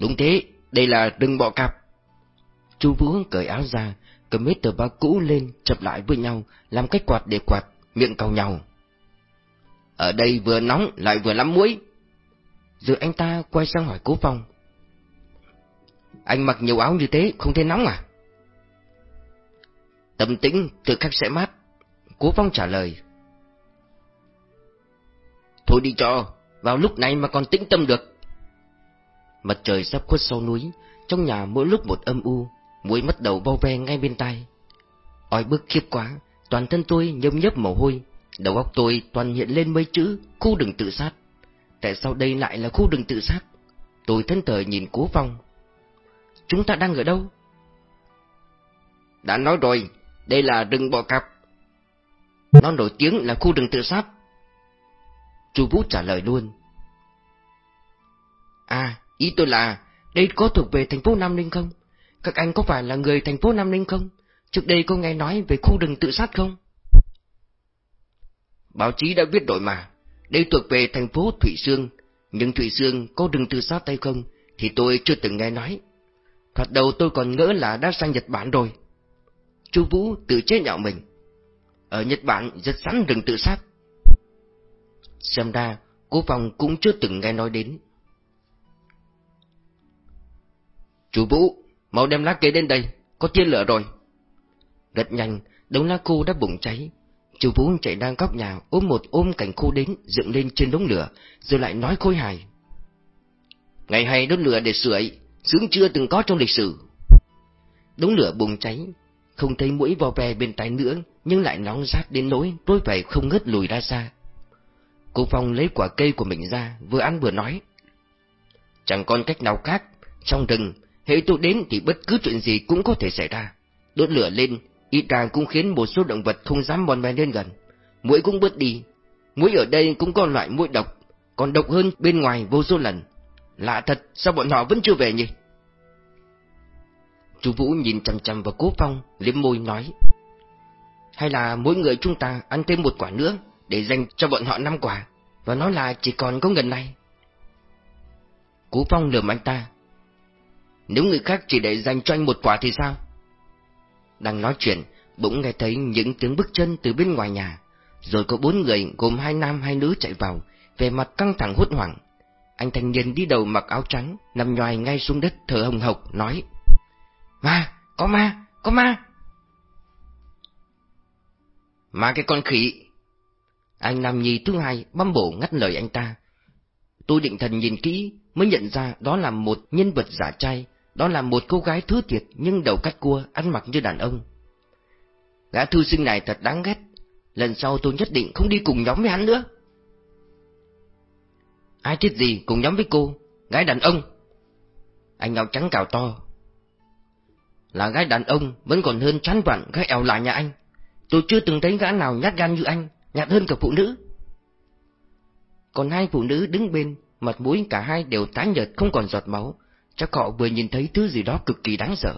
Đúng thế, đây là rừng bọ cạp. Chu Vũ cởi áo ra, cầm mấy tờ báo cũ lên chập lại với nhau, làm cách quạt để quạt, miệng cầu nhau. Ở đây vừa nóng lại vừa lắm muối. Rồi anh ta quay sang hỏi Cố Phong. Anh mặc nhiều áo như thế không thấy nóng à? Tâm tĩnh tự khắc sẽ mát. Cố Phong trả lời. Thôi đi cho, vào lúc này mà còn tĩnh tâm được. Mặt trời sắp khuất sau núi, trong nhà mỗi lúc một âm u, mũi mất đầu bao ve ngay bên tai. Oi bức khiếp quá, toàn thân tôi nhâm nhấp mồ hôi, đầu óc tôi toàn hiện lên mấy chữ khu đừng tự sát. Tại sao đây lại là khu đừng tự sát? Tôi thân thời nhìn cố phong. Chúng ta đang ở đâu? Đã nói rồi, đây là rừng bò cạp. Nó nổi tiếng là khu rừng tự sát. Chu Vũ trả lời luôn. À, ý tôi là, đây có thuộc về thành phố Nam Ninh không? Các anh có phải là người thành phố Nam Ninh không? Trước đây có nghe nói về khu rừng tự sát không? Báo chí đã viết rồi mà. Đây thuộc về thành phố Thủy Sương, nhưng Thủy Sương có rừng tự sát hay không thì tôi chưa từng nghe nói. Thoạt đầu tôi còn ngỡ là đã sang Nhật Bản rồi. chú Vũ tự chế nhạo mình. Ở Nhật Bản rất sẵn rừng tự sát. Xem ra, cô phòng cũng chưa từng nghe nói đến. Chú Vũ, mau đem lá cây đến đây, có tiên lửa rồi. Rất nhanh, đống lá khô đã bùng cháy. Chú Vũ chạy đang góc nhà ôm một ôm cành khô đến dựng lên trên đống lửa, rồi lại nói khôi hài. Ngày hay đốt lửa để sưởi, sướng chưa từng có trong lịch sử. Đống lửa bùng cháy, không thấy mũi vò ve bên tay nữa, nhưng lại nóng rát đến nỗi tôi phải không ngớt lùi ra xa. Cô Phong lấy quả cây của mình ra, vừa ăn vừa nói. Chẳng còn cách nào khác, trong rừng, hệ tôi đến thì bất cứ chuyện gì cũng có thể xảy ra. Đốt lửa lên, ít ra cũng khiến một số động vật không dám bòn ven lên gần. Mũi cũng bớt đi. Mũi ở đây cũng có loại mũi độc, còn độc hơn bên ngoài vô số lần. Lạ thật, sao bọn họ vẫn chưa về nhỉ? Chú Vũ nhìn chằm chằm vào Cố Phong, liếm môi nói. Hay là mỗi người chúng ta ăn thêm một quả nữa, để dành cho bọn họ năm quả, và nói là chỉ còn có ngần này. Cố Phong lườm anh ta. Nếu người khác chỉ để dành cho anh một quả thì sao? Đang nói chuyện, bỗng nghe thấy những tiếng bước chân từ bên ngoài nhà, rồi có bốn người gồm hai nam hai nữ chạy vào, về mặt căng thẳng hốt hoảng. Anh thanh niên đi đầu mặc áo trắng, nằm nhoài ngay xuống đất thở hồng hộc, nói. Ma, có ma, có ma. Ma cái con khỉ. Anh Nam Nhi thứ hai băm bổ ngắt lời anh ta. Tôi định thần nhìn kỹ mới nhận ra đó là một nhân vật giả trai, đó là một cô gái thứ thiệt nhưng đầu cắt cua, ăn mặc như đàn ông. Gã thư sinh này thật đáng ghét, lần sau tôi nhất định không đi cùng nhóm với hắn nữa. Ai thích gì cùng nhóm với cô, gái đàn ông? Anh áo trắng cào to. Là gái đàn ông vẫn còn hơn chán vặn gái eo lại nhà anh. Tôi chưa từng thấy gã nào nhát gan như anh, nhạt hơn cả phụ nữ. Còn hai phụ nữ đứng bên, mặt mũi cả hai đều tái nhợt không còn giọt máu, chắc họ vừa nhìn thấy thứ gì đó cực kỳ đáng sợ.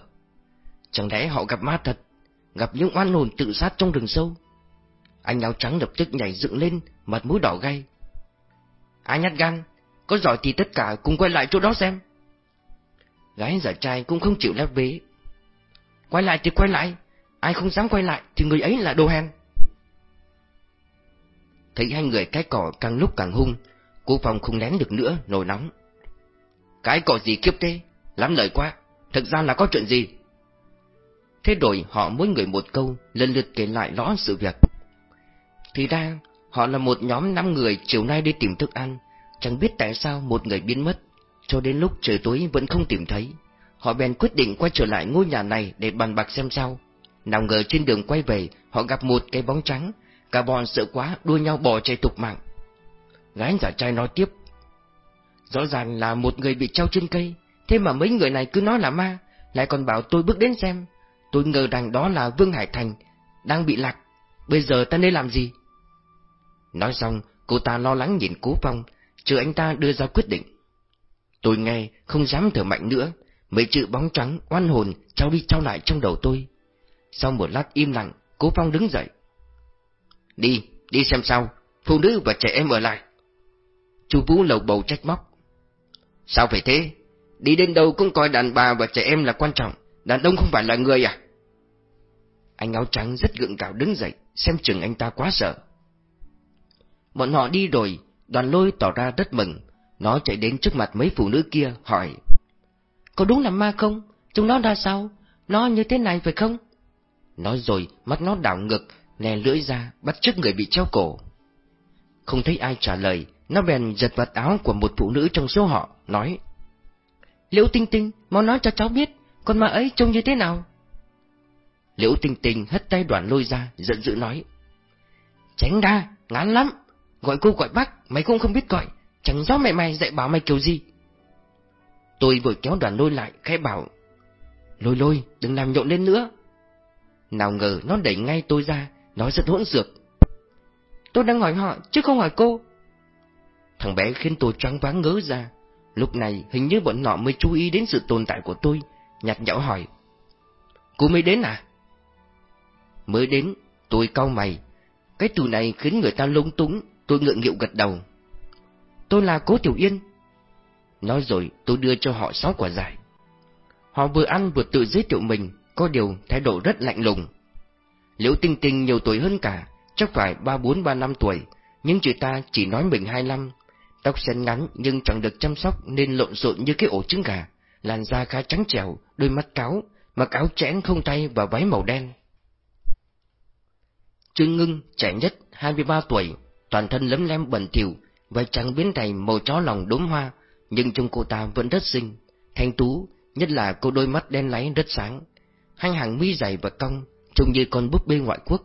Chẳng lẽ họ gặp ma thật, gặp những oan hồn tự sát trong rừng sâu? Anh áo trắng lập tức nhảy dựng lên, mặt mũi đỏ gay. Ai nhát gan, có giỏi thì tất cả cùng quay lại chỗ đó xem. Gái giả trai cũng không chịu lép vế. Quay lại thì quay lại, ai không dám quay lại thì người ấy là đồ hèn. Thấy hai người cái cỏ càng lúc càng hung, cô phòng không nén được nữa, nổi nóng. Cái cỏ gì kiếp thế, lắm lời quá, thực ra là có chuyện gì? Thế rồi họ mỗi người một câu, lần lượt kể lại rõ sự việc. Thì ra, họ là một nhóm năm người chiều nay đi tìm thức ăn, chẳng biết tại sao một người biến mất, cho đến lúc trời tối vẫn không tìm thấy. Họ bèn quyết định quay trở lại ngôi nhà này để bàn bạc xem sao. Nào ngờ trên đường quay về, họ gặp một cái bóng trắng, cả bọn sợ quá đua nhau bỏ chạy tục mạng. Gái giả trai nói tiếp. Rõ ràng là một người bị treo trên cây, thế mà mấy người này cứ nói là ma, lại còn bảo tôi bước đến xem. Tôi ngờ rằng đó là Vương Hải Thành, đang bị lạc. Bây giờ ta nên làm gì? Nói xong, cô ta lo lắng nhìn Cố Phong, chờ anh ta đưa ra quyết định. Tôi nghe, không dám thở mạnh nữa, mấy chữ bóng trắng, oan hồn, trao đi trao lại trong đầu tôi. Sau một lát im lặng, Cố Phong đứng dậy. Đi, đi xem sao, phụ nữ và trẻ em ở lại. Chú Vũ lầu bầu trách móc. Sao phải thế? Đi đến đâu cũng coi đàn bà và trẻ em là quan trọng, đàn ông không phải là người à? Anh áo trắng rất gượng gạo đứng dậy, xem chừng anh ta quá sợ. Bọn họ đi rồi, đoàn lôi tỏ ra rất mừng, nó chạy đến trước mặt mấy phụ nữ kia, hỏi. Có đúng là ma không? Chúng nó ra sao? Nó như thế này phải không? Nói rồi, mắt nó đảo ngực, nè lưỡi ra, bắt trước người bị treo cổ. Không thấy ai trả lời, nó bèn giật vật áo của một phụ nữ trong số họ, nói. Liễu Tinh Tinh, mau nói cho cháu biết, con ma ấy trông như thế nào? Liễu Tinh Tinh hất tay đoàn lôi ra, giận dữ nói. Tránh ra, ngán lắm, gọi cô gọi bác, mày cũng không biết gọi, chẳng rõ mẹ mày dạy bảo mày kiểu gì. Tôi vội kéo đoàn lôi lại, khẽ bảo. Lôi lôi, đừng làm nhộn lên nữa. Nào ngờ nó đẩy ngay tôi ra, nói rất hỗn xược. Tôi đang hỏi họ, chứ không hỏi cô. Thằng bé khiến tôi choáng váng ngớ ra. Lúc này hình như bọn nọ mới chú ý đến sự tồn tại của tôi, nhặt nhẽo hỏi. Cô mới đến à? Mới đến, tôi cau mày. Cái từ này khiến người ta lung túng, tôi ngượng nghịu gật đầu. Tôi là Cố Tiểu Yên. Nói rồi tôi đưa cho họ sáu quả giải. Họ vừa ăn vừa tự giới thiệu mình, có điều thái độ rất lạnh lùng. Liễu Tinh Tinh nhiều tuổi hơn cả, chắc phải ba bốn ba năm tuổi, nhưng chị ta chỉ nói mình hai năm. Tóc xanh ngắn nhưng chẳng được chăm sóc nên lộn xộn như cái ổ trứng gà, làn da khá trắng trẻo, đôi mắt cáo, mặc áo chẽn không tay và váy màu đen. Trương Ngưng, trẻ nhất, 23 tuổi, toàn thân lấm lem bẩn thỉu, vai trắng biến thành màu chó lòng đốm hoa, nhưng trong cô ta vẫn rất xinh, thanh tú, nhất là cô đôi mắt đen láy rất sáng. Hai hàng mi dày và cong, trông như con búp bê ngoại quốc.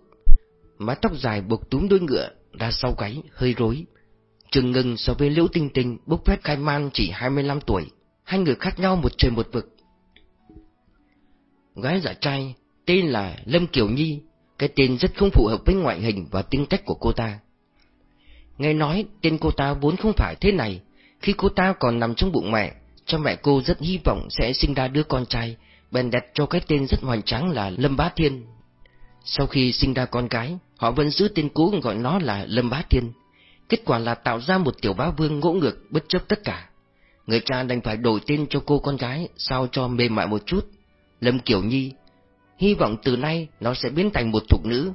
Mái tóc dài buộc túm đuôi ngựa, ra sau gáy, hơi rối trừng ngừng so với Liễu Tinh Tinh bốc phét khai man chỉ 25 tuổi, hai người khác nhau một trời một vực. Gái giả trai, tên là Lâm Kiều Nhi, cái tên rất không phù hợp với ngoại hình và tính cách của cô ta. Nghe nói tên cô ta vốn không phải thế này, khi cô ta còn nằm trong bụng mẹ, cha mẹ cô rất hy vọng sẽ sinh ra đứa con trai, bèn đặt cho cái tên rất hoành tráng là Lâm Bá Thiên. Sau khi sinh ra con gái, họ vẫn giữ tên cũ gọi nó là Lâm Bá Thiên. Kết quả là tạo ra một tiểu bá vương ngỗ ngược bất chấp tất cả. Người cha đành phải đổi tên cho cô con gái sao cho mềm mại một chút. Lâm Kiều Nhi, hy vọng từ nay nó sẽ biến thành một thục nữ.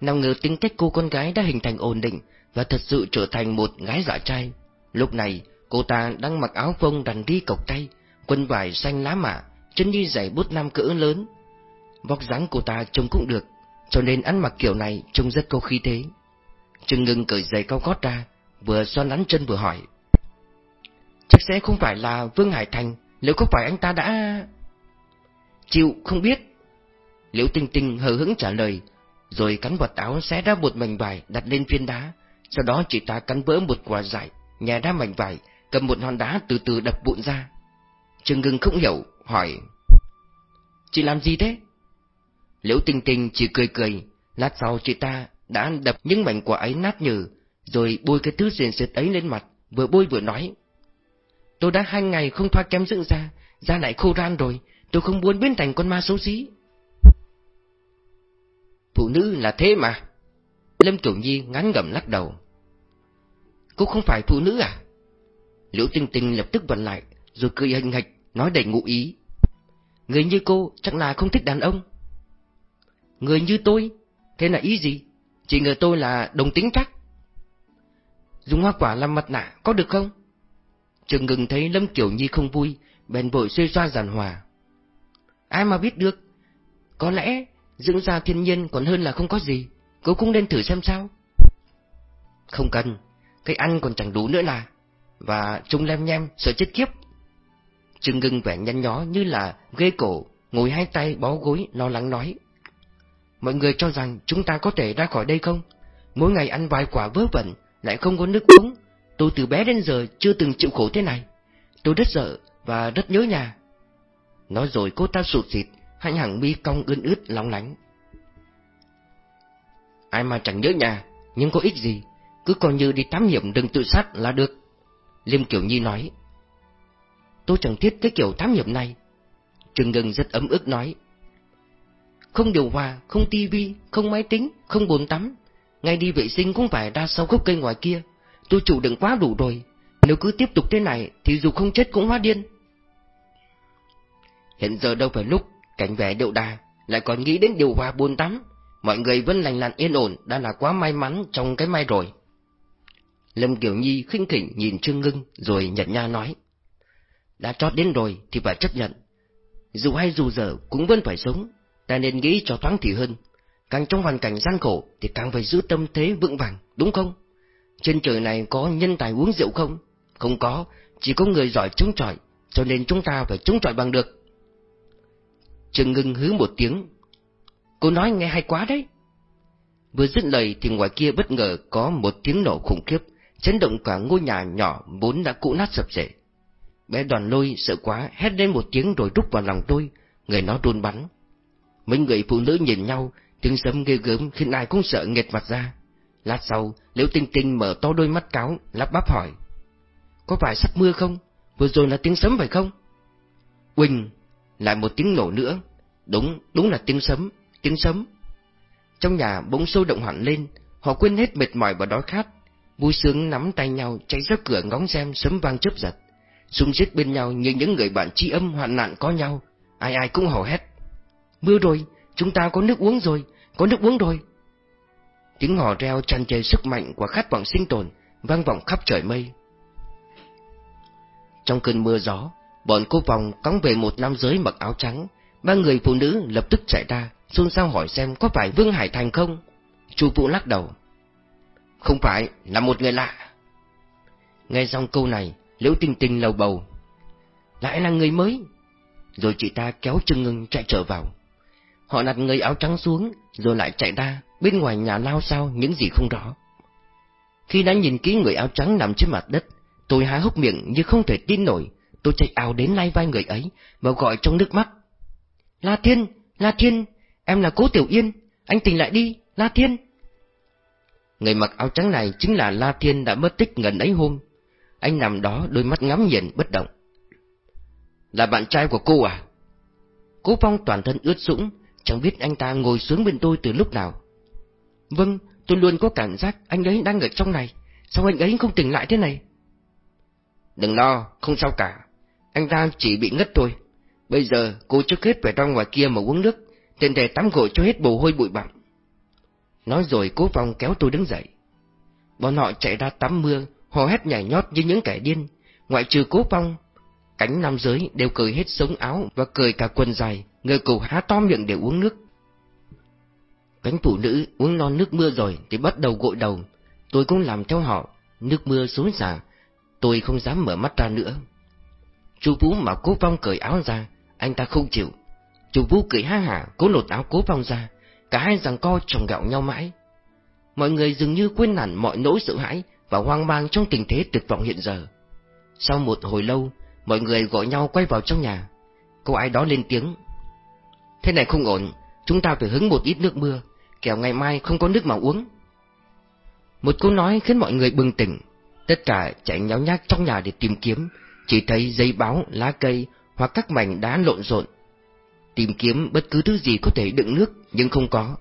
Nào ngờ tính cách cô con gái đã hình thành ổn định và thật sự trở thành một gái giả trai. Lúc này, cô ta đang mặc áo phông đàn đi cộc tay, quần vải xanh lá mạ, chân đi giày bút nam cỡ lớn. Vóc dáng cô ta trông cũng được, cho nên ăn mặc kiểu này trông rất có khí thế. Trừng ngừng cởi giày cao gót ra, vừa xoan lắn chân vừa hỏi. Chắc sẽ không phải là Vương Hải Thành, liệu có phải anh ta đã... Chịu, không biết. Liễu Tinh Tinh hờ hững trả lời, rồi cắn vật áo xé ra một mảnh vải đặt lên phiên đá, sau đó chị ta cắn vỡ một quả dại, nhè ra mảnh vải, cầm một hòn đá từ từ đập vụn ra. Trừng ngừng không hiểu, hỏi. Chị làm gì thế? Liễu Tinh Tinh chỉ cười cười, lát sau chị ta đã đập những mảnh quả ấy nát nhừ, rồi bôi cái thứ xiên xịt ấy lên mặt, vừa bôi vừa nói. Tôi đã hai ngày không thoa kem dưỡng da, da lại khô ran rồi, tôi không muốn biến thành con ma xấu xí. Phụ nữ là thế mà. Lâm Tiểu Nhi ngắn ngẩm lắc đầu. Cô không phải phụ nữ à? Liễu Tinh Tinh lập tức vận lại, rồi cười hình hạch, nói đầy ngụ ý. Người như cô chắc là không thích đàn ông. Người như tôi? Thế là ý gì? Chỉ ngờ tôi là đồng tính chắc. Dùng hoa quả làm mặt nạ có được không? Trường ngừng thấy Lâm Kiểu Nhi không vui, bèn vội xuê xoa giàn hòa. Ai mà biết được? Có lẽ dưỡng da thiên nhiên còn hơn là không có gì. Cô cũng nên thử xem sao. Không cần, cái ăn còn chẳng đủ nữa là. Và chúng lem nhem, sợ chết kiếp. trường ngưng vẻ nhăn nhó như là ghê cổ, ngồi hai tay bó gối, lo lắng nói. Mọi người cho rằng chúng ta có thể ra khỏi đây không? Mỗi ngày ăn vài quả vớ vẩn, lại không có nước uống. Tôi từ bé đến giờ chưa từng chịu khổ thế này. Tôi rất sợ và rất nhớ nhà. Nói rồi cô ta sụt xịt, hạnh hẳn mi cong ươn ướt lóng lánh. Ai mà chẳng nhớ nhà, nhưng có ích gì, cứ coi như đi thám hiểm đừng tự sát là được. Liêm Kiểu Nhi nói. Tôi chẳng thiết cái kiểu thám hiểm này. Trừng Ngân rất ấm ức nói. Không điều hòa, không tivi, không máy tính, không bồn tắm. Ngay đi vệ sinh cũng phải ra sau gốc cây ngoài kia. Tôi chủ đựng quá đủ rồi. Nếu cứ tiếp tục thế này thì dù không chết cũng hóa điên. hiện giờ đâu phải lúc cảnh vẻ điệu đà, lại còn nghĩ đến điều hòa buồn tắm. Mọi người vẫn lành lặn yên ổn đã là quá may mắn trong cái may rồi. Lâm Kiều Nhi khinh khỉnh nhìn Trương Ngưng rồi nhật nha nói. Đã chót đến rồi thì phải chấp nhận. Dù hay dù dở cũng vẫn phải sống, ta nên nghĩ cho thoáng thì hơn. Càng trong hoàn cảnh gian khổ thì càng phải giữ tâm thế vững vàng, đúng không? Trên trời này có nhân tài uống rượu không? Không có, chỉ có người giỏi chống chọi, cho nên chúng ta phải chống chọi bằng được. Trương Ngưng hứ một tiếng. Cô nói nghe hay quá đấy. Vừa dứt lời thì ngoài kia bất ngờ có một tiếng nổ khủng khiếp, chấn động cả ngôi nhà nhỏ vốn đã cũ nát sập sệ. Bé đoàn lôi sợ quá, hét lên một tiếng rồi rút vào lòng tôi, người nó run bắn. Mấy người phụ nữ nhìn nhau, tiếng sấm ghê gớm khiến ai cũng sợ nghẹt mặt ra. Lát sau, Liễu Tinh Tinh mở to đôi mắt cáo, lắp bắp hỏi. Có phải sắp mưa không? Vừa rồi là tiếng sấm phải không? Quỳnh, lại một tiếng nổ nữa. Đúng, đúng là tiếng sấm, tiếng sấm. Trong nhà bỗng sôi động hẳn lên, họ quên hết mệt mỏi và đói khát. Vui sướng nắm tay nhau chạy ra cửa ngóng xem sấm vang chớp giật. Xung xích bên nhau như những người bạn tri âm hoạn nạn có nhau, ai ai cũng hò hét. Mưa rồi, chúng ta có nước uống rồi, có nước uống rồi. Tiếng hò reo tràn trề sức mạnh của khát vọng sinh tồn, vang vọng khắp trời mây. Trong cơn mưa gió, bọn cô vòng cõng về một nam giới mặc áo trắng, ba người phụ nữ lập tức chạy ra, xôn xao hỏi xem có phải Vương Hải Thành không? Chu Vũ lắc đầu. Không phải, là một người lạ. Nghe xong câu này, Liễu Tinh Tinh lầu bầu. Lại là người mới. Rồi chị ta kéo chân ngưng chạy trở vào. Họ đặt người áo trắng xuống, rồi lại chạy ra, bên ngoài nhà lao sao những gì không rõ. Khi đã nhìn kỹ người áo trắng nằm trên mặt đất, tôi há hốc miệng như không thể tin nổi, tôi chạy ào đến lai vai người ấy, và gọi trong nước mắt. La Thiên, La Thiên, em là Cố Tiểu Yên, anh tỉnh lại đi, La Thiên. Người mặc áo trắng này chính là La Thiên đã mất tích gần ấy hôm. Anh nằm đó đôi mắt ngắm nhìn bất động. Là bạn trai của cô à? Cố Phong toàn thân ướt sũng, chẳng biết anh ta ngồi xuống bên tôi từ lúc nào. Vâng, tôi luôn có cảm giác anh ấy đang ở trong này, sao anh ấy không tỉnh lại thế này? Đừng lo, không sao cả, anh ta chỉ bị ngất thôi. Bây giờ cô trước hết phải ra ngoài kia mà uống nước, tiện thể tắm gội cho hết bồ hôi bụi bặm. Nói rồi cố vòng kéo tôi đứng dậy. Bọn họ chạy ra tắm mưa, hò hét nhảy nhót như những kẻ điên. Ngoại trừ cố vong cánh nam giới đều cười hết sống áo và cười cả quần dài, người cầu há to miệng để uống nước. Cánh phụ nữ uống non nước mưa rồi thì bắt đầu gội đầu, tôi cũng làm theo họ, nước mưa xối xả, tôi không dám mở mắt ra nữa. chú Vũ mà Cố Phong cởi áo ra, anh ta không chịu. chú Vũ cười ha hả, cố lột áo Cố Phong ra, cả hai giằng co chồng gạo nhau mãi. Mọi người dường như quên hẳn mọi nỗi sợ hãi và hoang mang trong tình thế tuyệt vọng hiện giờ. Sau một hồi lâu, mọi người gọi nhau quay vào trong nhà. Cô ai đó lên tiếng. Thế này không ổn, chúng ta phải hứng một ít nước mưa, kẻo ngày mai không có nước mà uống. Một câu nói khiến mọi người bừng tỉnh, tất cả chạy nháo nhác trong nhà để tìm kiếm, chỉ thấy giấy báo, lá cây hoặc các mảnh đá lộn xộn. Tìm kiếm bất cứ thứ gì có thể đựng nước nhưng không có.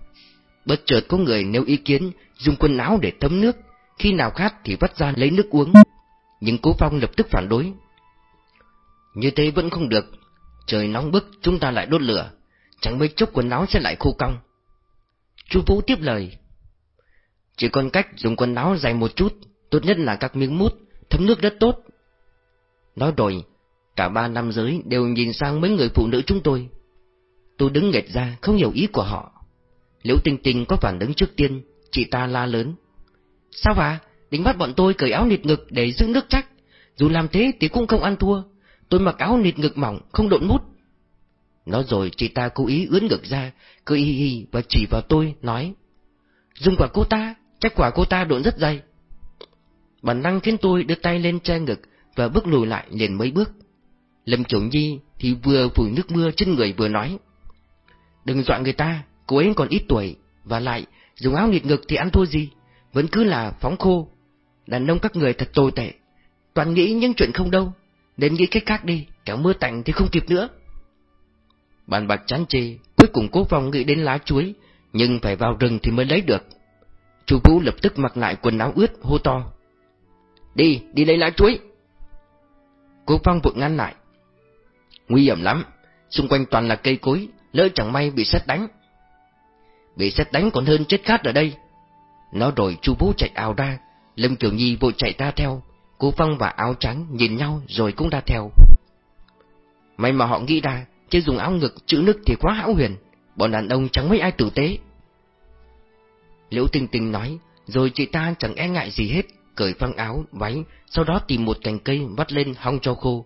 Bất chợt có người nêu ý kiến dùng quần áo để thấm nước, khi nào khát thì vắt ra lấy nước uống. Nhưng Cố Phong lập tức phản đối. Như thế vẫn không được, trời nóng bức chúng ta lại đốt lửa, chẳng mấy chốc quần áo sẽ lại khô cong. Chu Vũ tiếp lời. Chỉ còn cách dùng quần áo dày một chút, tốt nhất là các miếng mút, thấm nước rất tốt. Nói rồi, cả ba nam giới đều nhìn sang mấy người phụ nữ chúng tôi. Tôi đứng nghẹt ra, không hiểu ý của họ. Liễu Tinh Tinh có phản ứng trước tiên, chị ta la lớn. Sao à? Định bắt bọn tôi cởi áo nịt ngực để giữ nước chắc. Dù làm thế thì cũng không ăn thua. Tôi mặc áo nịt ngực mỏng, không độn mút. Nói rồi chị ta cố ý ướn ngực ra, cười hi hi và chỉ vào tôi, nói. Dùng quả cô ta, chắc quả cô ta độn rất dày. Bản năng khiến tôi đưa tay lên che ngực và bước lùi lại liền mấy bước. Lâm Kiểu Nhi thì vừa phủi nước mưa trên người vừa nói. Đừng dọa người ta, cô ấy còn ít tuổi, và lại, dùng áo nghịt ngực thì ăn thua gì, vẫn cứ là phóng khô. Đàn ông các người thật tồi tệ, toàn nghĩ những chuyện không đâu, nên nghĩ cách khác đi, kéo mưa tạnh thì không kịp nữa. Bàn bạc chán chê, cuối cùng cố phong nghĩ đến lá chuối, nhưng phải vào rừng thì mới lấy được. Chu Vũ lập tức mặc lại quần áo ướt, hô to. Đi, đi lấy lá chuối. Cố Phong vội ngăn lại. Nguy hiểm lắm, xung quanh toàn là cây cối, lỡ chẳng may bị sét đánh. Bị sét đánh còn hơn chết khát ở đây. Nó rồi chu Vũ chạy ào ra, Lâm Kiều Nhi vội chạy ra theo, cố Phong và áo trắng nhìn nhau rồi cũng ra theo. May mà họ nghĩ ra, chứ dùng áo ngực chữ nước thì quá hão huyền, bọn đàn ông chẳng mấy ai tử tế. Liễu Tinh Tinh nói, rồi chị ta chẳng e ngại gì hết, cởi phăng áo, váy, sau đó tìm một cành cây vắt lên hong cho khô.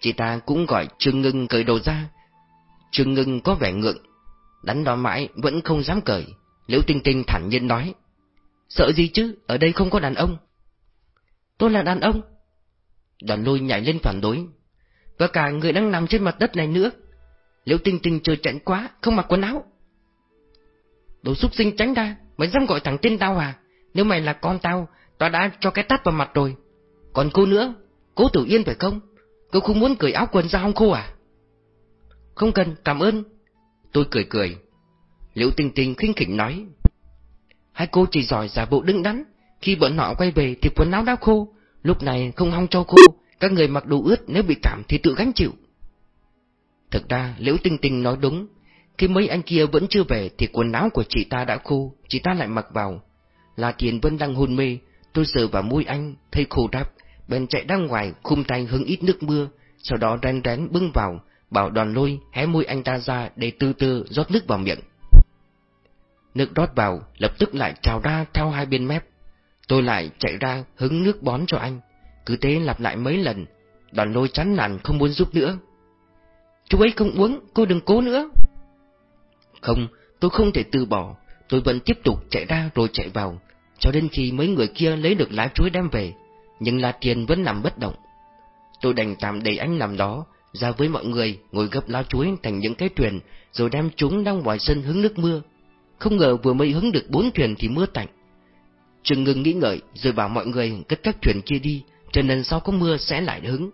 Chị ta cũng gọi Trương Ngưng cởi đầu ra. Trương Ngưng có vẻ ngượng, đánh đó mãi vẫn không dám cởi. Liễu Tinh Tinh thản nhiên nói, sợ gì chứ, ở đây không có đàn ông. Tôi là đàn ông. Đoàn lôi nhảy lên phản đối. Và cả người đang nằm trên mặt đất này nữa. Liễu Tinh Tinh chơi trận quá, không mặc quần áo. Đồ xúc sinh tránh ra, mày dám gọi thằng tên tao à? Nếu mày là con tao, tao đã cho cái tát vào mặt rồi. Còn cô nữa, cố tử yên phải không? Cô không muốn cởi áo quần ra hong khô à? Không cần, cảm ơn. Tôi cười cười. Liễu Tinh Tinh khinh khỉnh nói. Hai cô chỉ giỏi giả bộ đứng đắn, khi bọn họ quay về thì quần áo đã khô, lúc này không hong cho khô, các người mặc đồ ướt nếu bị cảm thì tự gánh chịu. Thực ra, Liễu Tinh Tinh nói đúng, khi mấy anh kia vẫn chưa về thì quần áo của chị ta đã khô, chị ta lại mặc vào. Là Thiền Vân đang hôn mê, tôi sờ vào môi anh, thấy khô đáp, bèn chạy ra ngoài, khung tay hứng ít nước mưa, sau đó rén rén bưng vào, bảo đoàn lôi hé môi anh ta ra để từ từ rót nước vào miệng. Nước rót vào, lập tức lại trào ra theo hai bên mép. Tôi lại chạy ra hứng nước bón cho anh. Cứ thế lặp lại mấy lần, đoàn lôi chán nản không muốn giúp nữa. Chú ấy không uống, cô đừng cố nữa. Không, tôi không thể từ bỏ, tôi vẫn tiếp tục chạy ra rồi chạy vào, cho đến khi mấy người kia lấy được lá chuối đem về, nhưng La Tiền vẫn nằm bất động. Tôi đành tạm để anh nằm đó, ra với mọi người ngồi gấp lá chuối thành những cái thuyền, rồi đem chúng đang ngoài sân hứng nước mưa. Không ngờ vừa mới hứng được bốn thuyền thì mưa tạnh. Trừng ngừng nghĩ ngợi rồi bảo mọi người cất các thuyền kia đi, cho nên sau có mưa sẽ lại hứng.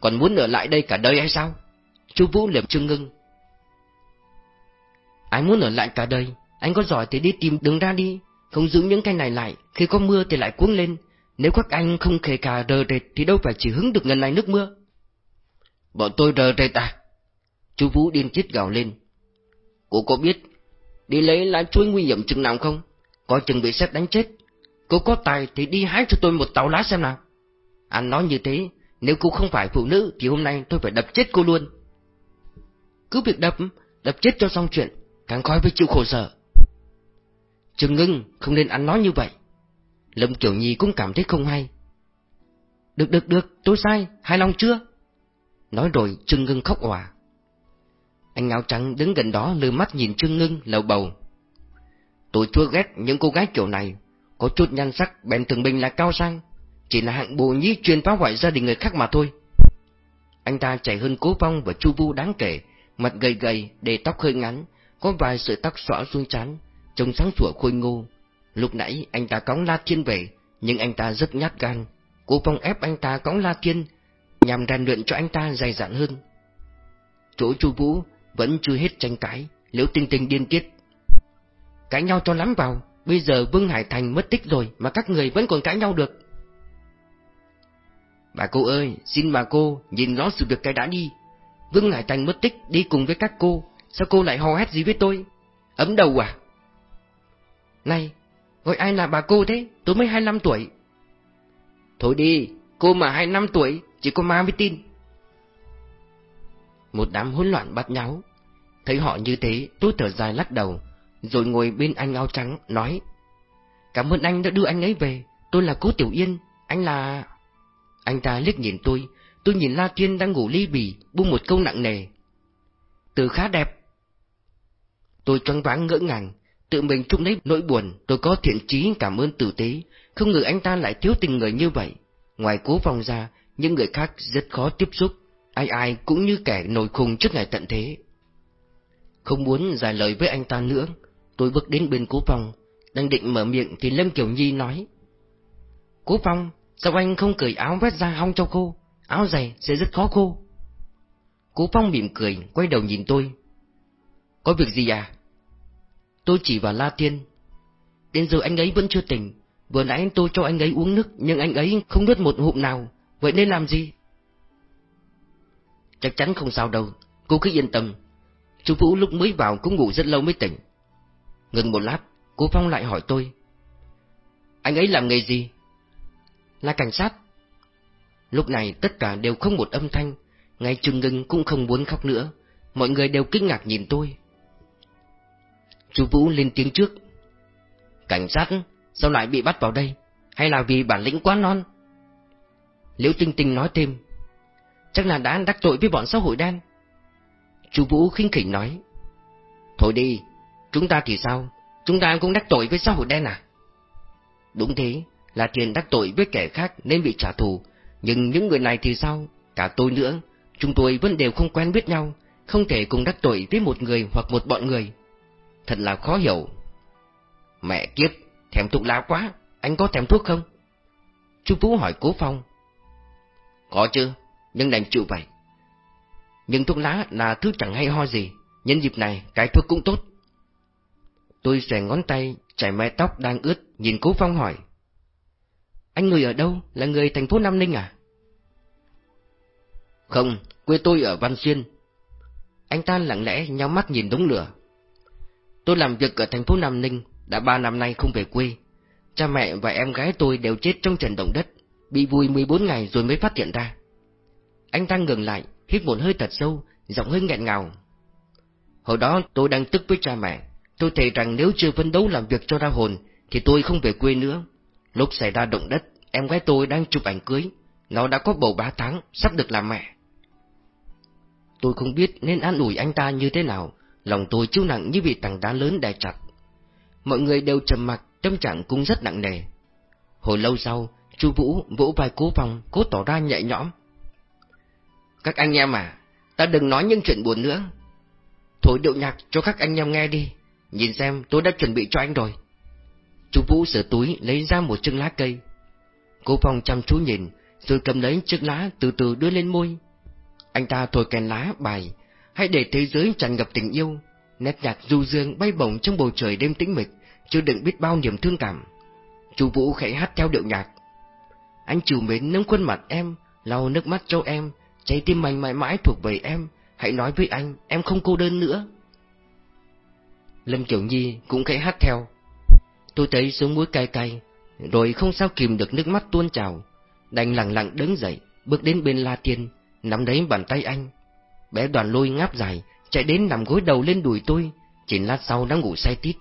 Còn muốn ở lại đây cả đời hay sao? Chú Vũ liềm Trương Ngưng. Ai muốn ở lại cả đời, anh có giỏi thì đi tìm đường ra đi, không giữ những cái này lại, khi có mưa thì lại cuống lên. Nếu các anh không khề cả rờ rệt thì đâu phải chỉ hứng được ngần này nước mưa. Bọn tôi rờ rệt à? Chú Vũ điên chết gào lên. Cô có biết đi lấy lá chuối nguy hiểm chừng nào không? Có chừng bị xét đánh chết. Cô có tài thì đi hái cho tôi một tàu lá xem nào. Anh nói như thế, nếu cô không phải phụ nữ thì hôm nay tôi phải đập chết cô luôn. Cứ việc đập, đập chết cho xong chuyện, càng coi với chịu khổ sở. Trừng ngưng, không nên ăn nói như vậy. Lâm Kiểu Nhi cũng cảm thấy không hay. Được được được, tôi sai, hài lòng chưa? Nói rồi Trương Ngưng khóc òa. Anh áo trắng đứng gần đó lơ mắt nhìn Trương Ngưng lầu bầu. Tôi chua ghét những cô gái kiểu này, có chút nhan sắc bèn thường bình là cao sang, chỉ là hạng bồ nhí chuyên phá hoại gia đình người khác mà thôi. Anh ta chảy hơn Cố Phong và Chu Vu đáng kể, mặt gầy gầy, để tóc hơi ngắn, có vài sợi tóc xõa xuống trán, trông sáng sủa khôi ngô. Lúc nãy anh ta cõng La Thiên về, nhưng anh ta rất nhát gan. Cố Phong ép anh ta cõng La Thiên, nhằm rèn luyện cho anh ta dày dặn hơn. Chỗ Chu Vũ vẫn chưa hết tranh cãi, Liễu Tinh Tinh điên tiết Cãi nhau cho lắm vào, bây giờ Vương Hải Thành mất tích rồi mà các người vẫn còn cãi nhau được. Bà cô ơi, xin bà cô, nhìn rõ sự việc cái đã đi. Vương Hải Thành mất tích đi cùng với các cô, sao cô lại hò hét gì với tôi? Ấm đầu à? Này, gọi ai là bà cô thế? Tôi mới 25 tuổi. Thôi đi, cô mà 25 tuổi, chỉ có ma mới tin. Một đám hỗn loạn bắt nháo. Thấy họ như thế, tôi thở dài lắc đầu, rồi ngồi bên anh áo trắng, nói Cảm ơn anh đã đưa anh ấy về, tôi là Cố Tiểu Yên, anh là... Anh ta liếc nhìn tôi, tôi nhìn La Thiên đang ngủ ly bì, buông một câu nặng nề. Từ khá đẹp. Tôi choáng váng ngỡ ngàng, tự mình chung lấy nỗi buồn, tôi có thiện trí cảm ơn tử tế, không ngờ anh ta lại thiếu tình người như vậy. Ngoài cố vòng ra, những người khác rất khó tiếp xúc, ai ai cũng như kẻ nổi khùng trước ngày tận thế. Không muốn dài lời với anh ta nữa, Tôi bước đến bên Cố Phong, đang định mở miệng thì Lâm Kiều Nhi nói. Cố Phong, sao anh không cởi áo vét ra hong cho cô? Áo dày sẽ rất khó khô. Cú Phong mỉm cười, quay đầu nhìn tôi. Có việc gì à? Tôi chỉ vào La Tiên. Đến giờ anh ấy vẫn chưa tỉnh. Vừa nãy tôi cho anh ấy uống nước, nhưng anh ấy không nuốt một hụm nào. Vậy nên làm gì? Chắc chắn không sao đâu. cô cứ yên tâm. Chú Vũ lúc mới vào cũng ngủ rất lâu mới tỉnh. Ngừng một lát, cô Phong lại hỏi tôi. Anh ấy làm nghề gì? Là cảnh sát. Lúc này tất cả đều không một âm thanh, ngay Trương Ngân cũng không muốn khóc nữa, mọi người đều kinh ngạc nhìn tôi. Chú Vũ lên tiếng trước. Cảnh sát, sao lại bị bắt vào đây? Hay là vì bản lĩnh quá non? Liễu Tinh Tinh nói thêm. Chắc là đã đắc tội với bọn xã hội đen. Chú Vũ khinh khỉnh nói. Thôi đi, chúng ta thì sao? Chúng ta cũng đắc tội với xã hội đen à? Đúng thế, là tiền đắc tội với kẻ khác nên bị trả thù, nhưng những người này thì sao? Cả tôi nữa, chúng tôi vẫn đều không quen biết nhau, không thể cùng đắc tội với một người hoặc một bọn người. Thật là khó hiểu. Mẹ kiếp, thèm thuốc lá quá, anh có thèm thuốc không? Chú Vũ hỏi Cố Phong. Có chứ, nhưng đành chịu vậy. Nhưng thuốc lá là thứ chẳng hay ho gì, nhân dịp này cái thuốc cũng tốt. Tôi xòe ngón tay, chảy mái tóc đang ướt, nhìn Cố Phong hỏi. Anh người ở đâu? Là người thành phố Nam Ninh à? Không, quê tôi ở Văn Xuyên. Anh ta lặng lẽ nhau mắt nhìn đống lửa. Tôi làm việc ở thành phố Nam Ninh, đã ba năm nay không về quê. Cha mẹ và em gái tôi đều chết trong trận động đất, bị vùi 14 ngày rồi mới phát hiện ra. Anh ta ngừng lại, hít một hơi thật sâu, giọng hơi nghẹn ngào. Hồi đó tôi đang tức với cha mẹ, tôi thề rằng nếu chưa phấn đấu làm việc cho ra hồn, thì tôi không về quê nữa. Lúc xảy ra động đất, em gái tôi đang chụp ảnh cưới, nó đã có bầu ba tháng, sắp được làm mẹ. Tôi không biết nên an ủi anh ta như thế nào, lòng tôi chiếu nặng như bị tảng đá lớn đè chặt. Mọi người đều trầm mặc, tâm trạng cũng rất nặng nề. Hồi lâu sau, chu Vũ vỗ vai cố phòng, cố tỏ ra nhẹ nhõm. Các anh em à, ta đừng nói những chuyện buồn nữa. Thổi điệu nhạc cho các anh em nghe đi, nhìn xem tôi đã chuẩn bị cho anh rồi. Chú Vũ sửa túi lấy ra một chiếc lá cây. cô Phong chăm chú nhìn, rồi cầm lấy chiếc lá từ từ đưa lên môi. Anh ta thổi kèn lá bài, hãy để thế giới tràn ngập tình yêu, nét nhạc du dương bay bổng trong bầu trời đêm tĩnh mịch, chưa đựng biết bao niềm thương cảm. Chú Vũ khẽ hát theo điệu nhạc. Anh chiều mến nâng khuôn mặt em, lau nước mắt cho em, trái tim anh mãi mãi thuộc về em, hãy nói với anh, em không cô đơn nữa. Lâm Kiều Nhi cũng khẽ hát theo. Tôi thấy sống mũi cay cay, rồi không sao kìm được nước mắt tuôn trào, đành lặng lặng đứng dậy, bước đến bên La Tiên, nắm lấy bàn tay anh. Bé đoàn lôi ngáp dài, chạy đến nằm gối đầu lên đùi tôi, chỉ lát sau đã ngủ say tít.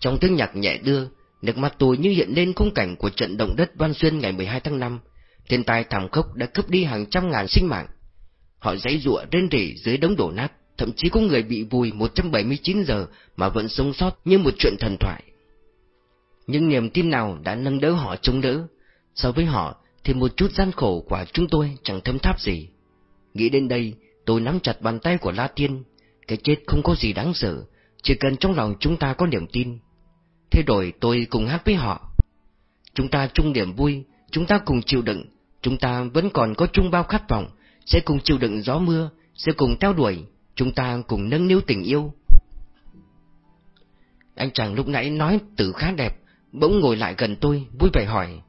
Trong tiếng nhạc nhẹ đưa, nước mắt tôi như hiện lên khung cảnh của trận động đất Văn Xuyên ngày 12 tháng 5. Thiên tai thảm khốc đã cướp đi hàng trăm ngàn sinh mạng. Họ dãy rụa rên rỉ dưới đống đổ nát, thậm chí có người bị vùi 179 giờ mà vẫn sống sót như một chuyện thần thoại những niềm tin nào đã nâng đỡ họ chống đỡ, so với họ thì một chút gian khổ của chúng tôi chẳng thấm tháp gì. Nghĩ đến đây, tôi nắm chặt bàn tay của La Tiên, cái chết không có gì đáng sợ, chỉ cần trong lòng chúng ta có niềm tin. Thế rồi tôi cùng hát với họ. Chúng ta chung niềm vui, chúng ta cùng chịu đựng, chúng ta vẫn còn có chung bao khát vọng, sẽ cùng chịu đựng gió mưa, sẽ cùng theo đuổi, chúng ta cùng nâng niu tình yêu. Anh chàng lúc nãy nói từ khá đẹp, bỗng ngồi lại gần tôi, vui vẻ hỏi.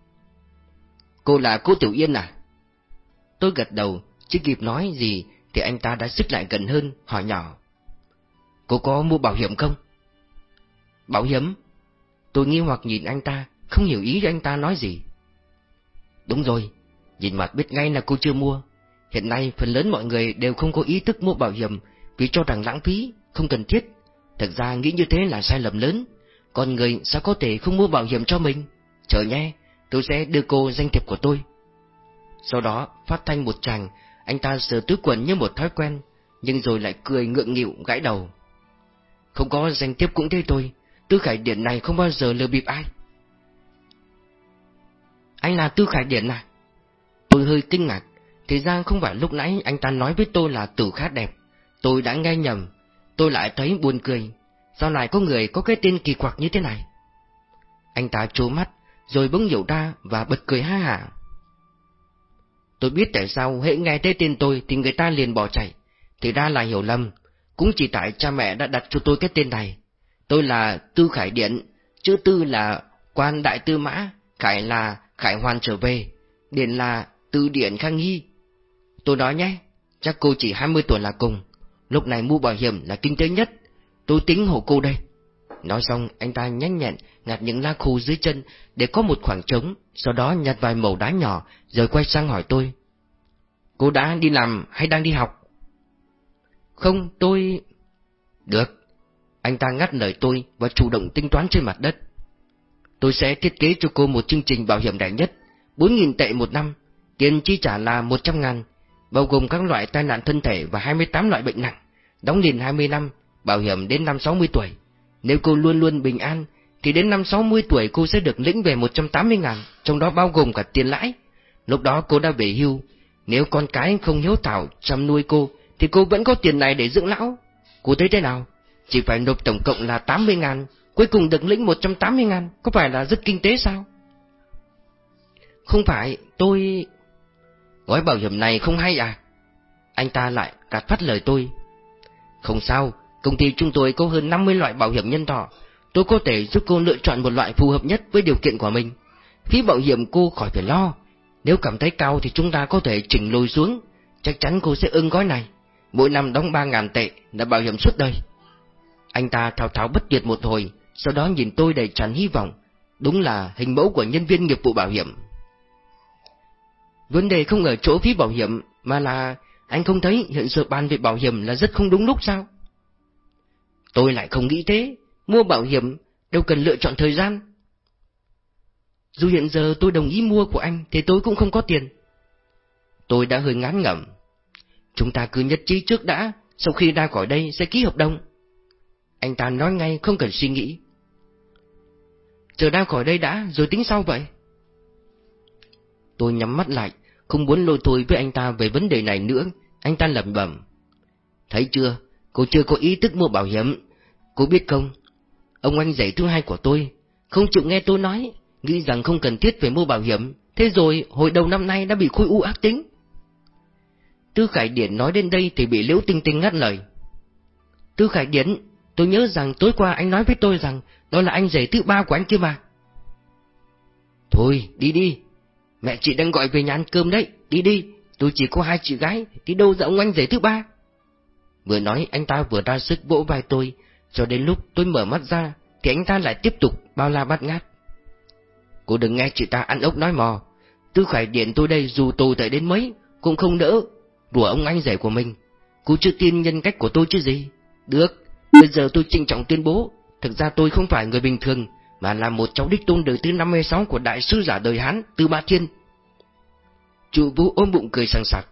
Cô là cô Tiểu Yên à? Tôi gật đầu, chưa kịp nói gì thì anh ta đã xích lại gần hơn, hỏi nhỏ. Cô có mua bảo hiểm không? Bảo hiểm? Tôi nghi hoặc nhìn anh ta, không hiểu ý anh ta nói gì. Đúng rồi, nhìn mặt biết ngay là cô chưa mua. Hiện nay phần lớn mọi người đều không có ý thức mua bảo hiểm vì cho rằng lãng phí, không cần thiết. Thật ra nghĩ như thế là sai lầm lớn. Con người sao có thể không mua bảo hiểm cho mình? Chờ nhé, tôi sẽ đưa cô danh thiệp của tôi. Sau đó phát thanh một chàng, anh ta sờ túi quần như một thói quen, nhưng rồi lại cười ngượng nghịu gãi đầu. Không có danh thiếp cũng thế thôi, Tư Khải Điển này không bao giờ lừa bịp ai. Anh là Tư Khải Điển à? Tôi hơi kinh ngạc, thì ra không phải lúc nãy anh ta nói với tôi là tử khá đẹp. Tôi đã nghe nhầm, tôi lại thấy buồn cười. Sao lại có người có cái tên kỳ quặc như thế này? Anh ta trố mắt, rồi bỗng hiểu ra và bật cười ha hả. Tôi biết tại sao hễ nghe thấy tên tôi thì người ta liền bỏ chạy. Thì ra là hiểu lầm, cũng chỉ tại cha mẹ đã đặt cho tôi cái tên này. Tôi là Tư Khải Điện, chữ Tư là quan đại tư mã, Khải là Khải Hoàn trở về, Điện là Tư Điện Khang Nghi. Tôi nói nhé, chắc cô chỉ 20 tuổi là cùng. Lúc này mua bảo hiểm là kinh tế nhất. Tôi tính hộ cô đây. Nói xong, anh ta nhanh nhẹn ngạt những lá khô dưới chân để có một khoảng trống, sau đó nhặt vài mẩu đá nhỏ, rồi quay sang hỏi tôi. Cô đã đi làm hay đang đi học? Không, tôi... Được. Anh ta ngắt lời tôi và chủ động tính toán trên mặt đất. Tôi sẽ thiết kế cho cô một chương trình bảo hiểm rẻ nhất, 4.000 tệ một năm, tiền chi trả là 100 ngàn, bao gồm các loại tai nạn thân thể và 28 loại bệnh nặng, đóng liền 20 năm, bảo hiểm đến năm 60 tuổi. Nếu cô luôn luôn bình an, thì đến năm 60 tuổi cô sẽ được lĩnh về 180 ngàn, trong đó bao gồm cả tiền lãi. Lúc đó cô đã về hưu, nếu con cái không hiếu thảo chăm nuôi cô, thì cô vẫn có tiền này để dưỡng lão. Cô thấy thế nào? Chỉ phải nộp tổng cộng là 80 ngàn, cuối cùng được lĩnh 180 ngàn, có phải là rất kinh tế sao? Không phải, tôi... Gói bảo hiểm này không hay à? Anh ta lại cắt phát lời tôi. Không sao, công ty chúng tôi có hơn 50 loại bảo hiểm nhân thọ. Tôi có thể giúp cô lựa chọn một loại phù hợp nhất với điều kiện của mình. Phí bảo hiểm cô khỏi phải lo. Nếu cảm thấy cao thì chúng ta có thể chỉnh lùi xuống. Chắc chắn cô sẽ ưng gói này. Mỗi năm đóng 3.000 tệ là bảo hiểm suốt đời. Anh ta thao tháo bất tuyệt một hồi, sau đó nhìn tôi đầy tràn hy vọng. Đúng là hình mẫu của nhân viên nghiệp vụ bảo hiểm. Vấn đề không ở chỗ phí bảo hiểm, mà là anh không thấy hiện sự bàn về bảo hiểm là rất không đúng lúc sao? Tôi lại không nghĩ thế, mua bảo hiểm đâu cần lựa chọn thời gian. Dù hiện giờ tôi đồng ý mua của anh thì tôi cũng không có tiền. Tôi đã hơi ngán ngẩm. Chúng ta cứ nhất trí trước đã, sau khi ra khỏi đây sẽ ký hợp đồng. Anh ta nói ngay không cần suy nghĩ. Chờ ra khỏi đây đã, rồi tính sau vậy. Tôi nhắm mắt lại, không muốn lôi thôi với anh ta về vấn đề này nữa. Anh ta lẩm bẩm. Thấy chưa, cô chưa có ý thức mua bảo hiểm. Cô biết không, ông anh dạy thứ hai của tôi, không chịu nghe tôi nói, nghĩ rằng không cần thiết phải mua bảo hiểm. Thế rồi, hồi đầu năm nay đã bị khối u ác tính. Tư Khải Điển nói đến đây thì bị Liễu Tinh Tinh ngắt lời. Tư Khải Điển, tôi nhớ rằng tối qua anh nói với tôi rằng đó là anh rể thứ ba của anh kia mà. Thôi, đi đi, Mẹ chị đang gọi về nhà ăn cơm đấy, đi đi, tôi chỉ có hai chị gái, đi đâu ra ông anh rể thứ ba. Vừa nói anh ta vừa ra sức vỗ vai tôi, cho đến lúc tôi mở mắt ra, thì anh ta lại tiếp tục bao la bắt ngát. Cô đừng nghe chị ta ăn ốc nói mò, Tư Khải Điện tôi đây dù tù tệ đến mấy, cũng không đỡ, đùa ông anh rể của mình. Cô chưa tin nhân cách của tôi chứ gì. Được, bây giờ tôi trịnh trọng tuyên bố, thực ra tôi không phải người bình thường, mà là một cháu đích tôn đời thứ 56 của đại sư giả đời Hán, Tư Ba Thiên. Chủ vũ ôm bụng cười sảng sặc.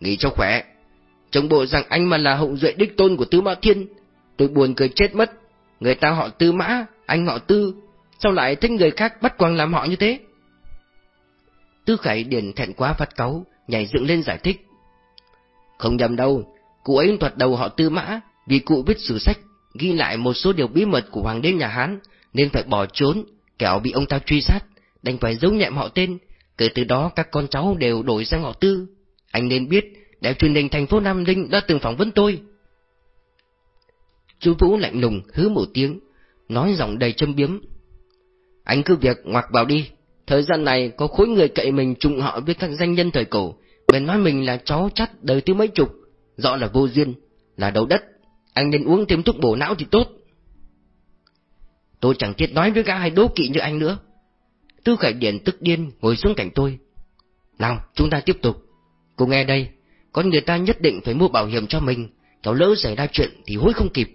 nghỉ cho khỏe, trong bộ rằng anh mà là hậu duệ đích tôn của Tư Mã Thiên, tôi buồn cười chết mất. Người ta họ Tư Mã, anh họ Tư, sao lại thích người khác bắt quang làm họ như thế? Tư Khải Điền thẹn quá phát cáu, nhảy dựng lên giải thích. Không nhầm đâu, cụ ấy thuật đầu họ Tư Mã, vì cụ biết sử sách, ghi lại một số điều bí mật của hoàng đế nhà Hán, nên phải bỏ trốn, kẻo bị ông ta truy sát, đành phải giấu nhẹm họ tên, kể từ đó các con cháu đều đổi sang họ Tư. Anh nên biết, đài truyền hình thành phố Nam Ninh đã từng phỏng vấn tôi. Chú Vũ lạnh lùng hứ một tiếng, nói giọng đầy châm biếm. Anh cứ việc ngoặc vào đi, thời gian này có khối người cậy mình trùng họ với các danh nhân thời cổ, bèn nói mình là cháu chắt đời thứ mấy chục, rõ là vô duyên, là đầu đất. Anh nên uống thêm thuốc bổ não thì tốt. Tôi chẳng thiết nói với gã hay đố kỵ như anh nữa. Tư Khải Điển tức điên ngồi xuống cạnh tôi. Nào, chúng ta tiếp tục. Cô nghe đây, con người ta nhất định phải mua bảo hiểm cho mình, cháu lỡ xảy ra chuyện thì hối không kịp.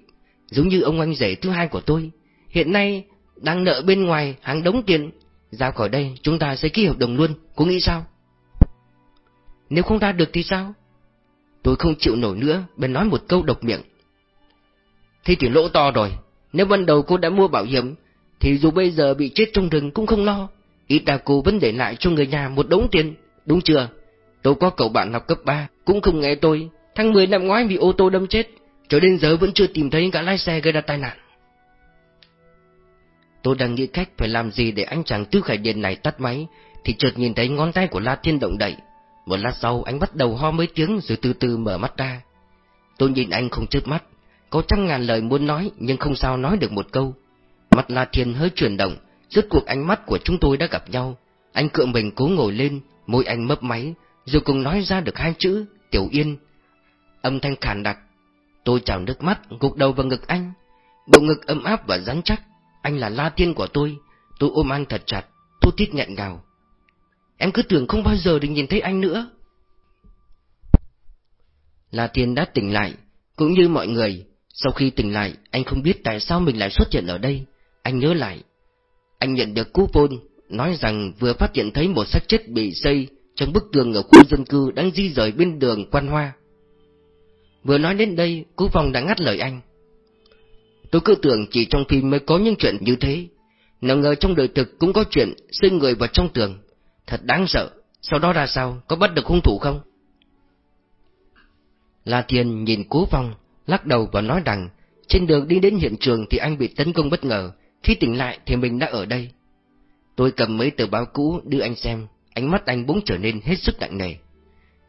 Giống như ông anh rể thứ hai của tôi, hiện nay đang nợ bên ngoài hàng đống tiền. Ra khỏi đây chúng ta sẽ ký hợp đồng luôn, cô nghĩ sao? Nếu không ra được thì sao? Tôi không chịu nổi nữa, bèn nói một câu độc miệng. Thế thì lỗ to rồi, nếu ban đầu cô đã mua bảo hiểm, thì dù bây giờ bị chết trong rừng cũng không lo. Ít ra cô vẫn để lại cho người nhà một đống tiền, đúng chưa? Tôi có cậu bạn học cấp 3, cũng không nghe tôi. Tháng 10 năm ngoái bị ô tô đâm chết, cho đến giờ vẫn chưa tìm thấy gã lái xe gây ra tai nạn. Tôi đang nghĩ cách phải làm gì để anh chàng Tư Khải Điền này tắt máy, thì chợt nhìn thấy ngón tay của La Thiên động đậy. Một lát sau anh bắt đầu ho mấy tiếng rồi từ từ mở mắt ra. Tôi nhìn anh không chớp mắt, có trăm ngàn lời muốn nói nhưng không sao nói được một câu. Mắt La Thiên hơi chuyển động, rốt cuộc ánh mắt của chúng tôi đã gặp nhau. Anh cựa mình cố ngồi lên, môi anh mấp máy, rồi cùng nói ra được hai chữ, Tiểu Yên. Âm thanh khàn đặc. Tôi trào nước mắt, gục đầu vào ngực anh. Bộ ngực ấm áp và rắn chắc. Anh là La Tiên của tôi. Tôi ôm anh thật chặt, thu thít nghẹn ngào. Em cứ tưởng không bao giờ được nhìn thấy anh nữa. La Tiên đã tỉnh lại, cũng như mọi người. Sau khi tỉnh lại, anh không biết tại sao mình lại xuất hiện ở đây. Anh nhớ lại. Anh nhận được cú nói rằng vừa phát hiện thấy một xác chết bị xây trong bức tường ở khu dân cư đang di rời bên đường quan hoa. Vừa nói đến đây, cú phòng đã ngắt lời anh. Tôi cứ tưởng chỉ trong phim mới có những chuyện như thế. Nào ngờ trong đời thực cũng có chuyện sinh người vào trong tường. Thật đáng sợ. Sau đó ra sao? Có bắt được hung thủ không? La Thiên nhìn Cố Phong, lắc đầu và nói rằng trên đường đi đến hiện trường thì anh bị tấn công bất ngờ. Khi tỉnh lại thì mình đã ở đây. Tôi cầm mấy tờ báo cũ đưa anh xem, ánh mắt anh bỗng trở nên hết sức nặng nề.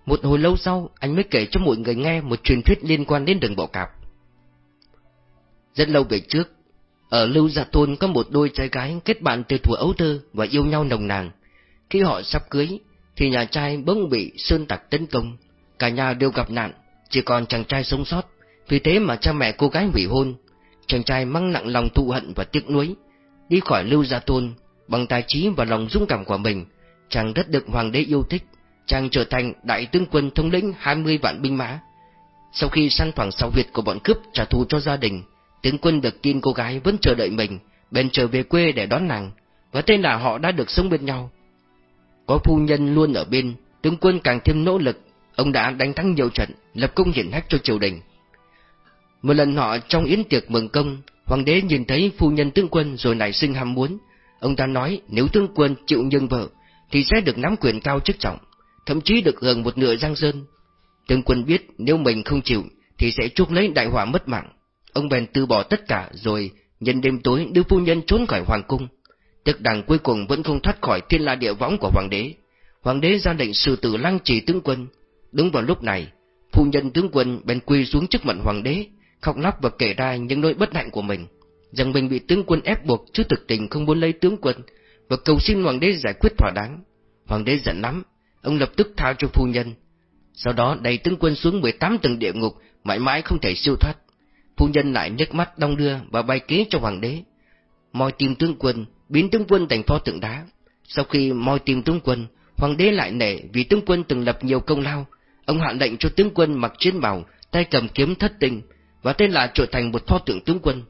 Một hồi lâu sau, anh mới kể cho mọi người nghe một truyền thuyết liên quan đến đường bộ cạp. Rất lâu về trước, ở Lưu Gia Tôn có một đôi trai gái kết bạn từ thuở ấu thơ và yêu nhau nồng nàn. Khi họ sắp cưới, thì nhà trai bỗng bị sơn tặc tấn công. Cả nhà đều gặp nạn, chỉ còn chàng trai sống sót. Vì thế mà cha mẹ cô gái hủy hôn. Chàng trai mang nặng lòng thụ hận và tiếc nuối. Đi khỏi Lưu Gia Tôn, bằng tài trí và lòng dũng cảm của mình, chàng rất được hoàng đế yêu thích. Chàng trở thành đại tướng quân thống lĩnh 20 vạn binh mã. Sau khi săn thoảng sau Việt của bọn cướp trả thù cho gia đình, tướng quân được tin cô gái vẫn chờ đợi mình, bèn trở về quê để đón nàng, và tên là họ đã được sống bên nhau. Có phu nhân luôn ở bên, tướng quân càng thêm nỗ lực, ông đã đánh thắng nhiều trận, lập công hiển hách cho triều đình. Một lần họ trong yến tiệc mừng công, hoàng đế nhìn thấy phu nhân tướng quân rồi nảy sinh ham muốn. Ông ta nói nếu tướng quân chịu nhân vợ, thì sẽ được nắm quyền cao chức trọng, thậm chí được hưởng một nửa giang sơn. Tướng quân biết nếu mình không chịu, thì sẽ chuốc lấy đại họa mất mạng. Ông bèn từ bỏ tất cả rồi nhân đêm tối đưa phu nhân trốn khỏi hoàng cung. Tức đằng cuối cùng vẫn không thoát khỏi thiên la địa võng của hoàng đế. Hoàng đế ra lệnh xử tử lăng trì tướng quân. Đúng vào lúc này, phu nhân tướng quân bèn quỳ xuống trước mặt hoàng đế, khóc lóc và kể ra những nỗi bất hạnh của mình, rằng mình bị tướng quân ép buộc chứ thực tình không muốn lấy tướng quân, và cầu xin hoàng đế giải quyết thỏa đáng. Hoàng đế giận lắm, ông lập tức tha cho phu nhân. Sau đó đầy tướng quân xuống 18 tầng địa ngục, mãi mãi không thể siêu thoát. Phu nhân lại nước mắt đong đưa và bay kế cho hoàng đế. Moi tìm tướng quân, biến tướng quân thành pho tượng đá. Sau khi moi tìm tướng quân, hoàng đế lại nể vì tướng quân từng lập nhiều công lao. Ông hạ lệnh cho tướng quân mặc chiến bào, tay cầm kiếm thất tình và tên là trở thành một pho tượng tướng quân.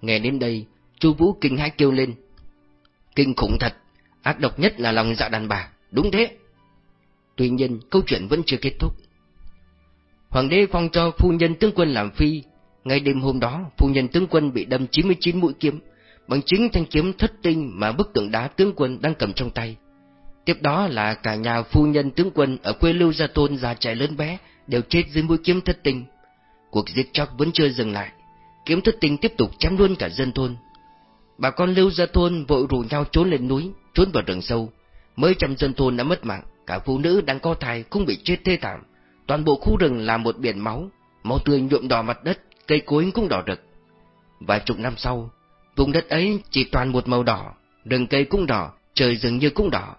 Nghe đến đây, Chu Vũ kinh hãi kêu lên. Kinh khủng thật, ác độc nhất là lòng dạ đàn bà, đúng thế. Tuy nhiên, câu chuyện vẫn chưa kết thúc. Hoàng đế phong cho phu nhân tướng quân làm phi. Ngay đêm hôm đó, phu nhân tướng quân bị đâm 99 mũi kiếm, bằng chính thanh kiếm thất tinh mà bức tượng đá tướng quân đang cầm trong tay. Tiếp đó là cả nhà phu nhân tướng quân ở quê Lưu Gia Tôn già trẻ lớn bé đều chết dưới mũi kiếm thất tinh. Cuộc giết chóc vẫn chưa dừng lại, kiếm thất tinh tiếp tục chém luôn cả dân thôn. Bà con Lưu ra Thôn vội rủ nhau trốn lên núi, trốn vào rừng sâu. Mấy trăm dân thôn đã mất mạng, cả phụ nữ đang có thai cũng bị chết thê thảm. Toàn bộ khu rừng là một biển máu, máu tươi nhuộm đỏ mặt đất, cây cối cũng đỏ rực. Vài chục năm sau, vùng đất ấy chỉ toàn một màu đỏ, rừng cây cũng đỏ, trời dường như cũng đỏ.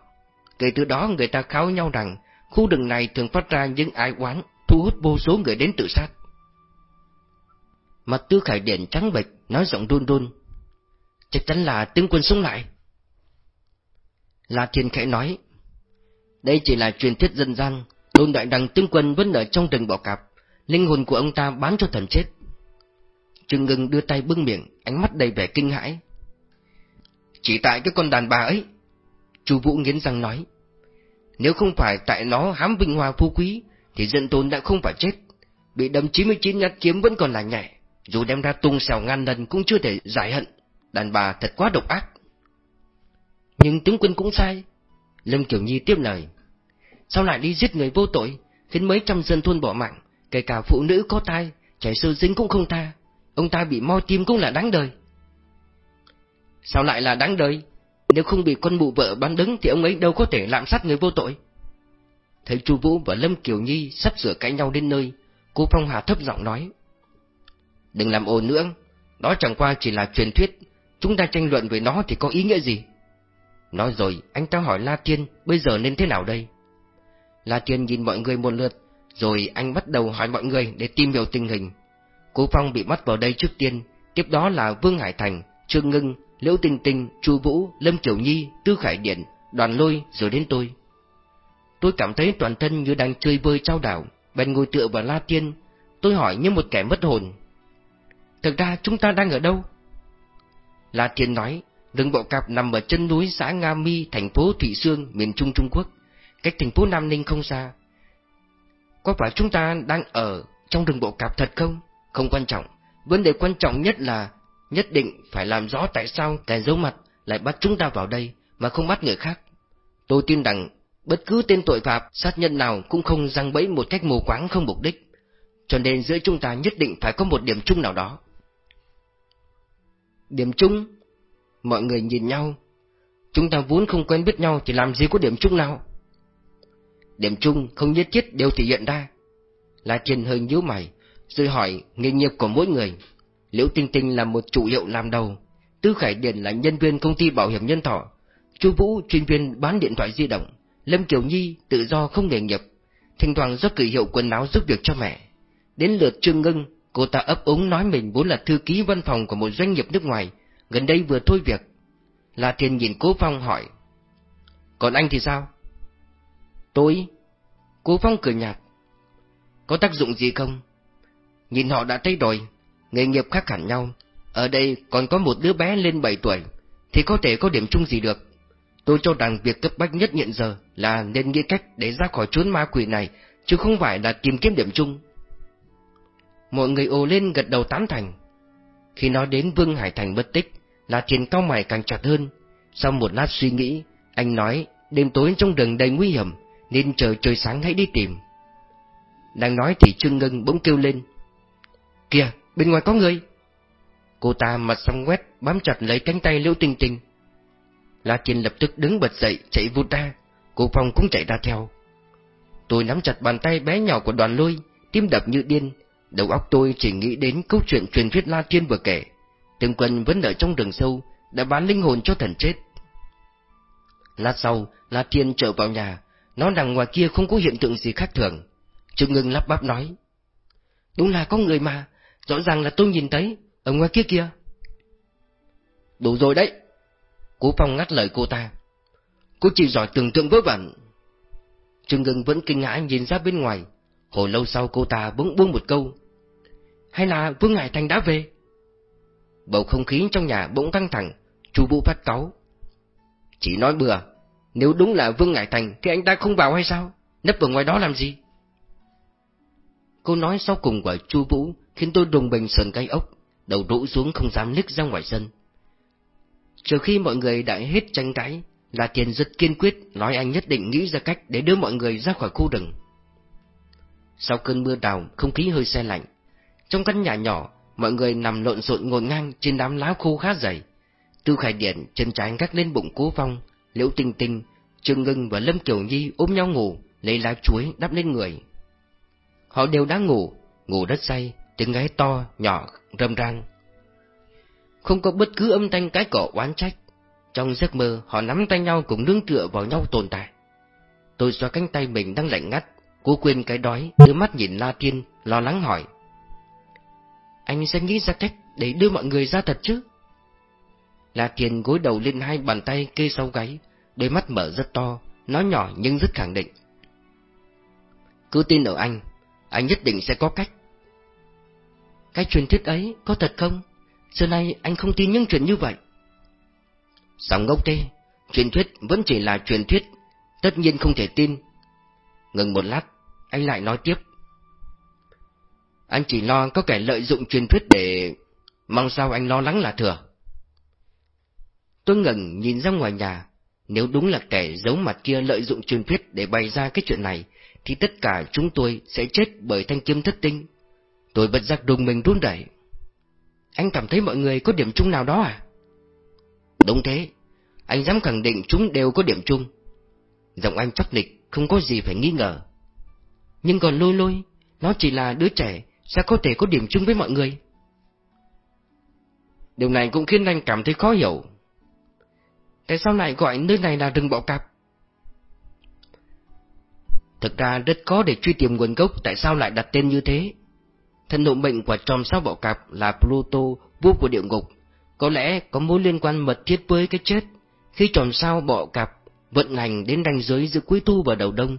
Kể từ đó người ta kháo nhau rằng khu rừng này thường phát ra những ái oán, thu hút vô số người đến tự sát. Mặt tư khải điện trắng bệch, nói giọng run run. Chắc chắn là tướng quân sống lại. La Thiên khẽ nói, đây chỉ là truyền thuyết dân gian, đồn đại rằng tướng quân vẫn ở trong rừng bỏ cạp, linh hồn của ông ta bán cho thần chết. Trương Ngưng đưa tay bưng miệng, ánh mắt đầy vẻ kinh hãi. Chỉ tại cái con đàn bà ấy, Chu Vũ nghiến răng nói, nếu không phải tại nó hám vinh hoa phú quý, thì dân tôn đã không phải chết, bị đâm 99 nhát kiếm vẫn còn là nhẹ, dù đem ra tung xèo ngàn lần cũng chưa thể giải hận, đàn bà thật quá độc ác. Nhưng tướng quân cũng sai, Lâm Kiều Nhi tiếp lời. Sao lại đi giết người vô tội, khiến mấy trăm dân thôn bỏ mạng, kể cả phụ nữ có thai, trẻ sơ sinh cũng không tha, ông ta bị moi tim cũng là đáng đời. Sao lại là đáng đời? Nếu không bị con mụ vợ bán đứng thì ông ấy đâu có thể lạm sát người vô tội. Thấy Chu Vũ và Lâm Kiều Nhi sắp sửa cãi nhau đến nơi, cô Phong Hà thấp giọng nói. Đừng làm ồn nữa, đó chẳng qua chỉ là truyền thuyết, chúng ta tranh luận về nó thì có ý nghĩa gì? Nói rồi, anh ta hỏi La Thiên bây giờ nên thế nào đây? La Thiên nhìn mọi người một lượt, rồi anh bắt đầu hỏi mọi người để tìm hiểu tình hình. Cố Phong bị bắt vào đây trước tiên, tiếp đó là Vương Hải Thành, Trương Ngưng, Liễu Tinh Tinh, Chu Vũ, Lâm Kiều Nhi, Tư Khải Điện, Đoàn Lôi rồi đến tôi. Tôi cảm thấy toàn thân như đang chơi bơi trao đảo, bèn ngồi tựa vào La Thiên, Tôi hỏi như một kẻ mất hồn. Thực ra chúng ta đang ở đâu? La Thiên nói, rừng bộ cạp nằm ở chân núi xã Nga Mi, thành phố Thủy Sương, miền Trung Trung Quốc, cách thành phố Nam Ninh không xa. Có phải chúng ta đang ở trong rừng bộ cạp thật không? Không quan trọng, vấn đề quan trọng nhất là nhất định phải làm rõ tại sao kẻ giấu mặt lại bắt chúng ta vào đây mà không bắt người khác. Tôi tin rằng bất cứ tên tội phạm sát nhân nào cũng không răng bẫy một cách mù quáng không mục đích, cho nên giữa chúng ta nhất định phải có một điểm chung nào đó. Điểm chung? Mọi người nhìn nhau. Chúng ta vốn không quen biết nhau thì làm gì có điểm chung nào? Điểm chung không nhất thiết đều thể hiện ra. La Thiên hơi nhíu mày, rồi hỏi nghề nghiệp của mỗi người. Liễu Tinh Tinh là một chủ hiệu làm đầu, Tư Khải Điền là nhân viên công ty bảo hiểm nhân thọ, Chu Vũ chuyên viên bán điện thoại di động, Lâm Kiều Nhi tự do không nghề nghiệp, thỉnh thoảng do cử hiệu quần áo giúp việc cho mẹ. Đến lượt Trương Ngân, cô ta ấp úng nói mình vốn là thư ký văn phòng của một doanh nghiệp nước ngoài, gần đây vừa thôi việc. La Thiên nhìn Cố Phong hỏi, còn anh thì sao? Tôi? Cố Phong cười nhạt, có tác dụng gì không? Nhìn họ đã thay đổi, nghề nghiệp khác hẳn nhau, ở đây còn có một đứa bé lên 7 tuổi, thì có thể có điểm chung gì được. Tôi cho rằng việc cấp bách nhất hiện giờ là nên nghĩ cách để ra khỏi chốn ma quỷ này, chứ không phải là tìm kiếm điểm chung. Mọi người ồ lên gật đầu tán thành. Khi nói đến Vương Hải Thành bất tích, là tiền cao mày càng chặt hơn. Sau một lát suy nghĩ, anh nói đêm tối trong rừng đầy nguy hiểm, nên chờ trời sáng hãy đi tìm. Đang nói thì Trương Ngân bỗng kêu lên. Kìa, bên ngoài có người! Cô ta mặt xong quét, bám chặt lấy cánh tay Liễu Tinh Tinh. La Thiên lập tức đứng bật dậy, chạy vụt ra, cô Phong cũng chạy ra theo. Tôi nắm chặt bàn tay bé nhỏ của đoàn lôi, tim đập như điên, đầu óc tôi chỉ nghĩ đến câu chuyện truyền thuyết La Thiên vừa kể. Tương quân vẫn ở trong rừng sâu, đã bán linh hồn cho thần chết. Lát sau, La Thiên trở vào nhà, nó nằm ngoài kia không có hiện tượng gì khác thường. Trương Ngưng lắp bắp nói. Đúng là có người mà, rõ ràng là tôi nhìn thấy, ở ngoài kia kia. Đủ rồi đấy. Cố Phong ngắt lời cô ta. Cô chỉ giỏi tưởng tượng vớ vẩn. Trương Ngưng vẫn kinh ngãi nhìn ra bên ngoài. Hồi lâu sau cô ta bỗng buông một câu. Hay là Vương Ngải Thành đã về? Bầu không khí trong nhà bỗng căng thẳng, chú Vũ phát cáu. Chỉ nói bừa, nếu đúng là Vương Ngải Thành thì anh ta không vào hay sao? Nấp ở ngoài đó làm gì? Câu nói sau cùng của Chu Vũ khiến tôi đùng bình sờn gai ốc, đầu rũ xuống không dám liếc ra ngoài sân. Trừ khi mọi người đã hết tranh cãi, là Tiền rất kiên quyết nói anh nhất định nghĩ ra cách để đưa mọi người ra khỏi khu rừng. Sau cơn mưa đào, không khí hơi xe lạnh. Trong căn nhà nhỏ, mọi người nằm lộn xộn ngổn ngang trên đám lá khô khá dày. Tư Khải Điện chân trái gác lên bụng Cố Phong, Liễu Tinh Tinh, Trương Ngưng và Lâm Kiều Nhi ôm nhau ngủ, lấy lá chuối đắp lên người. Họ đều đã ngủ, ngủ rất say, tiếng gáy to, nhỏ, râm ran. Không có bất cứ âm thanh cái cỏ oán trách. Trong giấc mơ, họ nắm tay nhau cùng nương tựa vào nhau tồn tại. Tôi xoa cánh tay mình đang lạnh ngắt, cố quên cái đói, đưa mắt nhìn La Tiên, lo lắng hỏi. Anh sẽ nghĩ ra cách để đưa mọi người ra thật chứ? La Tiên gối đầu lên hai bàn tay kê sau gáy, đôi mắt mở rất to, nói nhỏ nhưng rất khẳng định. Cứ tin ở anh, anh nhất định sẽ có cách. Cái truyền thuyết ấy có thật không? Xưa nay anh không tin những chuyện như vậy. Sao ngốc thế? Truyền thuyết vẫn chỉ là truyền thuyết, tất nhiên không thể tin. Ngừng một lát, anh lại nói tiếp. Anh chỉ lo có kẻ lợi dụng truyền thuyết để... Mong sao anh lo lắng là thừa. Tôi ngừng nhìn ra ngoài nhà, nếu đúng là kẻ giấu mặt kia lợi dụng truyền thuyết để bày ra cái chuyện này, thì tất cả chúng tôi sẽ chết bởi thanh kiếm thất tinh. Tôi bật giác đùng mình run đẩy. Anh cảm thấy mọi người có điểm chung nào đó à? Đúng thế, anh dám khẳng định chúng đều có điểm chung. Giọng anh chắc nịch, không có gì phải nghi ngờ. Nhưng còn lôi lôi, nó chỉ là đứa trẻ, sao có thể có điểm chung với mọi người? Điều này cũng khiến anh cảm thấy khó hiểu. Tại sao lại gọi nơi này là rừng bọ cạp? Thực ra rất khó để truy tìm nguồn gốc tại sao lại đặt tên như thế. Thân hộ mệnh của tròm sao bọ cạp là Pluto, vua của địa ngục. Có lẽ có mối liên quan mật thiết với cái chết. Khi tròm sao bọ cạp vận hành đến ranh giới giữa cuối thu và đầu đông,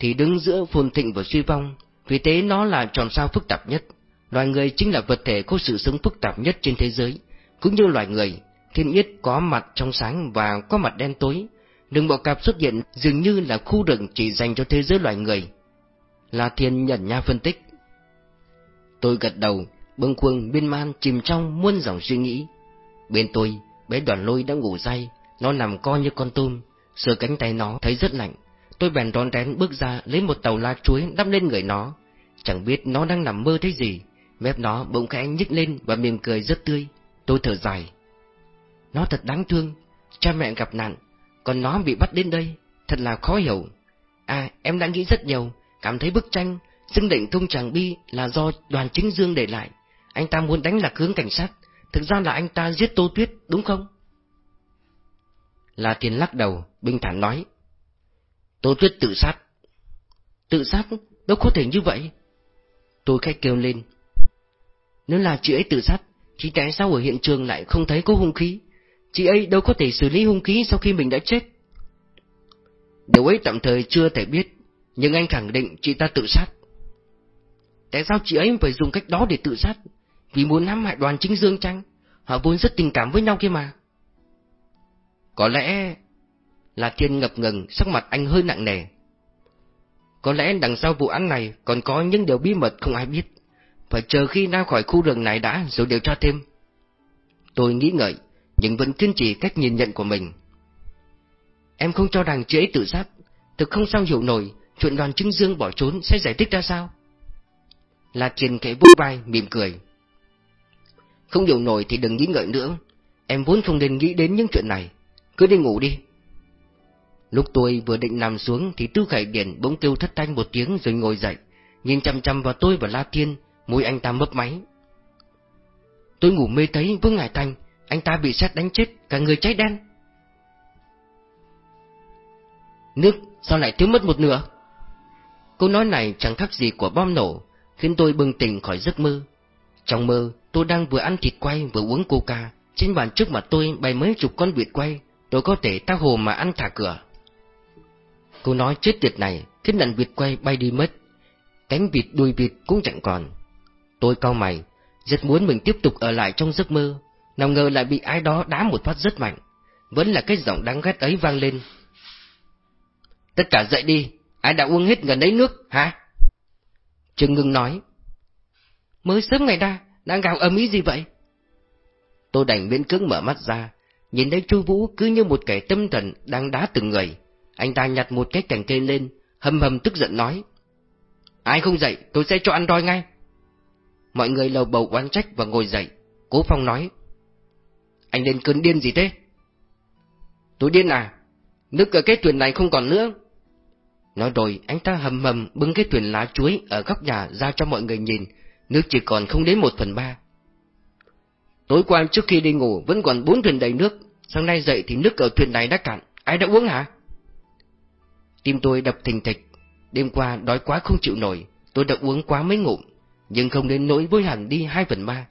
thì đứng giữa phồn thịnh và suy vong. Vì thế nó là tròn sao phức tạp nhất. Loài người chính là vật thể có sự sống phức tạp nhất trên thế giới. Cũng như loài người, thiên yết có mặt trong sáng và có mặt đen tối. Đường bọ cạp xuất hiện dường như là khu rừng chỉ dành cho thế giới loài người. La Thiên nhận nha phân tích. Tôi gật đầu, bâng khuâng biên man chìm trong muôn dòng suy nghĩ. Bên tôi, bé đoàn lôi đã ngủ say, nó nằm co như con tôm, sờ cánh tay nó thấy rất lạnh. Tôi bèn rón rén bước ra lấy một tàu lá chuối đắp lên người nó. Chẳng biết nó đang nằm mơ thấy gì, mép nó bỗng khẽ nhích lên và mỉm cười rất tươi. Tôi thở dài. Nó thật đáng thương, cha mẹ gặp nạn, còn nó bị bắt đến đây, thật là khó hiểu. À, em đã nghĩ rất nhiều, cảm thấy bức tranh, xưng định thông tràng bi là do đoàn chính dương để lại. Anh ta muốn đánh lạc hướng cảnh sát, thực ra là anh ta giết Tô Tuyết, đúng không? là Thiên lắc đầu, bình thản nói. Tô Tuyết tự sát. Tự sát? Đâu có thể như vậy? Tôi khách kêu lên. Nếu là chị ấy tự sát, thì tại sao ở hiện trường lại không thấy có hung khí? Chị ấy đâu có thể xử lý hung khí sau khi mình đã chết. Điều ấy tạm thời chưa thể biết, nhưng anh khẳng định chị ta tự sát. Tại sao chị ấy phải dùng cách đó để tự sát? Vì muốn hãm hại đoàn chính dương chăng? Họ vốn rất tình cảm với nhau kia mà. Có lẽ là thiên ngập ngừng, sắc mặt anh hơi nặng nề. Có lẽ đằng sau vụ án này còn có những điều bí mật không ai biết. Phải chờ khi ra khỏi khu rừng này đã rồi điều tra thêm. Tôi nghĩ ngợi, nhưng vẫn kiên trì cách nhìn nhận của mình. Em không cho rằng chị ấy tự sát, thực không sao hiểu nổi chuyện đoàn chứng dương bỏ trốn sẽ giải thích ra sao. La Thiên kệ vỗ vai, mỉm cười. Không hiểu nổi thì đừng nghĩ ngợi nữa, em vốn không nên nghĩ đến những chuyện này, cứ đi ngủ đi. Lúc tôi vừa định nằm xuống thì Tư Khải Điển bỗng kêu thất thanh một tiếng rồi ngồi dậy, nhìn chăm chăm vào tôi và La Thiên, môi anh ta mấp máy. Tôi ngủ mê thấy vương ngải Thành, anh ta bị xét đánh chết, cả người cháy đen. Nước sao lại thiếu mất một nửa? Câu nói này chẳng khác gì của bom nổ, khiến tôi bừng tỉnh khỏi giấc mơ. Trong mơ, tôi đang vừa ăn thịt quay vừa uống coca, trên bàn trước mặt tôi bày mấy chục con vịt quay, tôi có thể ta hồ mà ăn thả cửa. Câu nói chết tiệt này khiến đàn vịt quay bay đi mất, cánh vịt đuôi vịt cũng chẳng còn. Tôi cau mày, rất muốn mình tiếp tục ở lại trong giấc mơ, nào ngờ lại bị ai đó đá một phát rất mạnh. Vẫn là cái giọng đáng ghét ấy vang lên. Tất cả dậy đi, ai đã uống hết gần đấy nước, hả? Trương Ngưng nói. Mới sớm ngày ra, đang gào ầm ý gì vậy? Tôi đành miễn cưỡng mở mắt ra, nhìn thấy Chu Vũ cứ như một kẻ tâm thần đang đá từng người. Anh ta nhặt một cái cành cây lên, hầm hầm tức giận nói. Ai không dậy, tôi sẽ cho ăn đói ngay. Mọi người lầu bầu oán trách và ngồi dậy. Cố Phong nói. Anh lên cơn điên gì thế? Tôi điên à? Nước ở cái thuyền này không còn nữa. Nói rồi, anh ta hầm hầm bưng cái thuyền lá chuối ở góc nhà ra cho mọi người nhìn, nước chỉ còn không đến một phần ba. Tối qua trước khi đi ngủ vẫn còn bốn thuyền đầy nước, sáng nay dậy thì nước ở thuyền này đã cạn, ai đã uống hả? Tim tôi đập thình thịch, đêm qua đói quá không chịu nổi, tôi đã uống quá mấy ngụm, nhưng không đến nỗi với hẳn đi hai phần ba.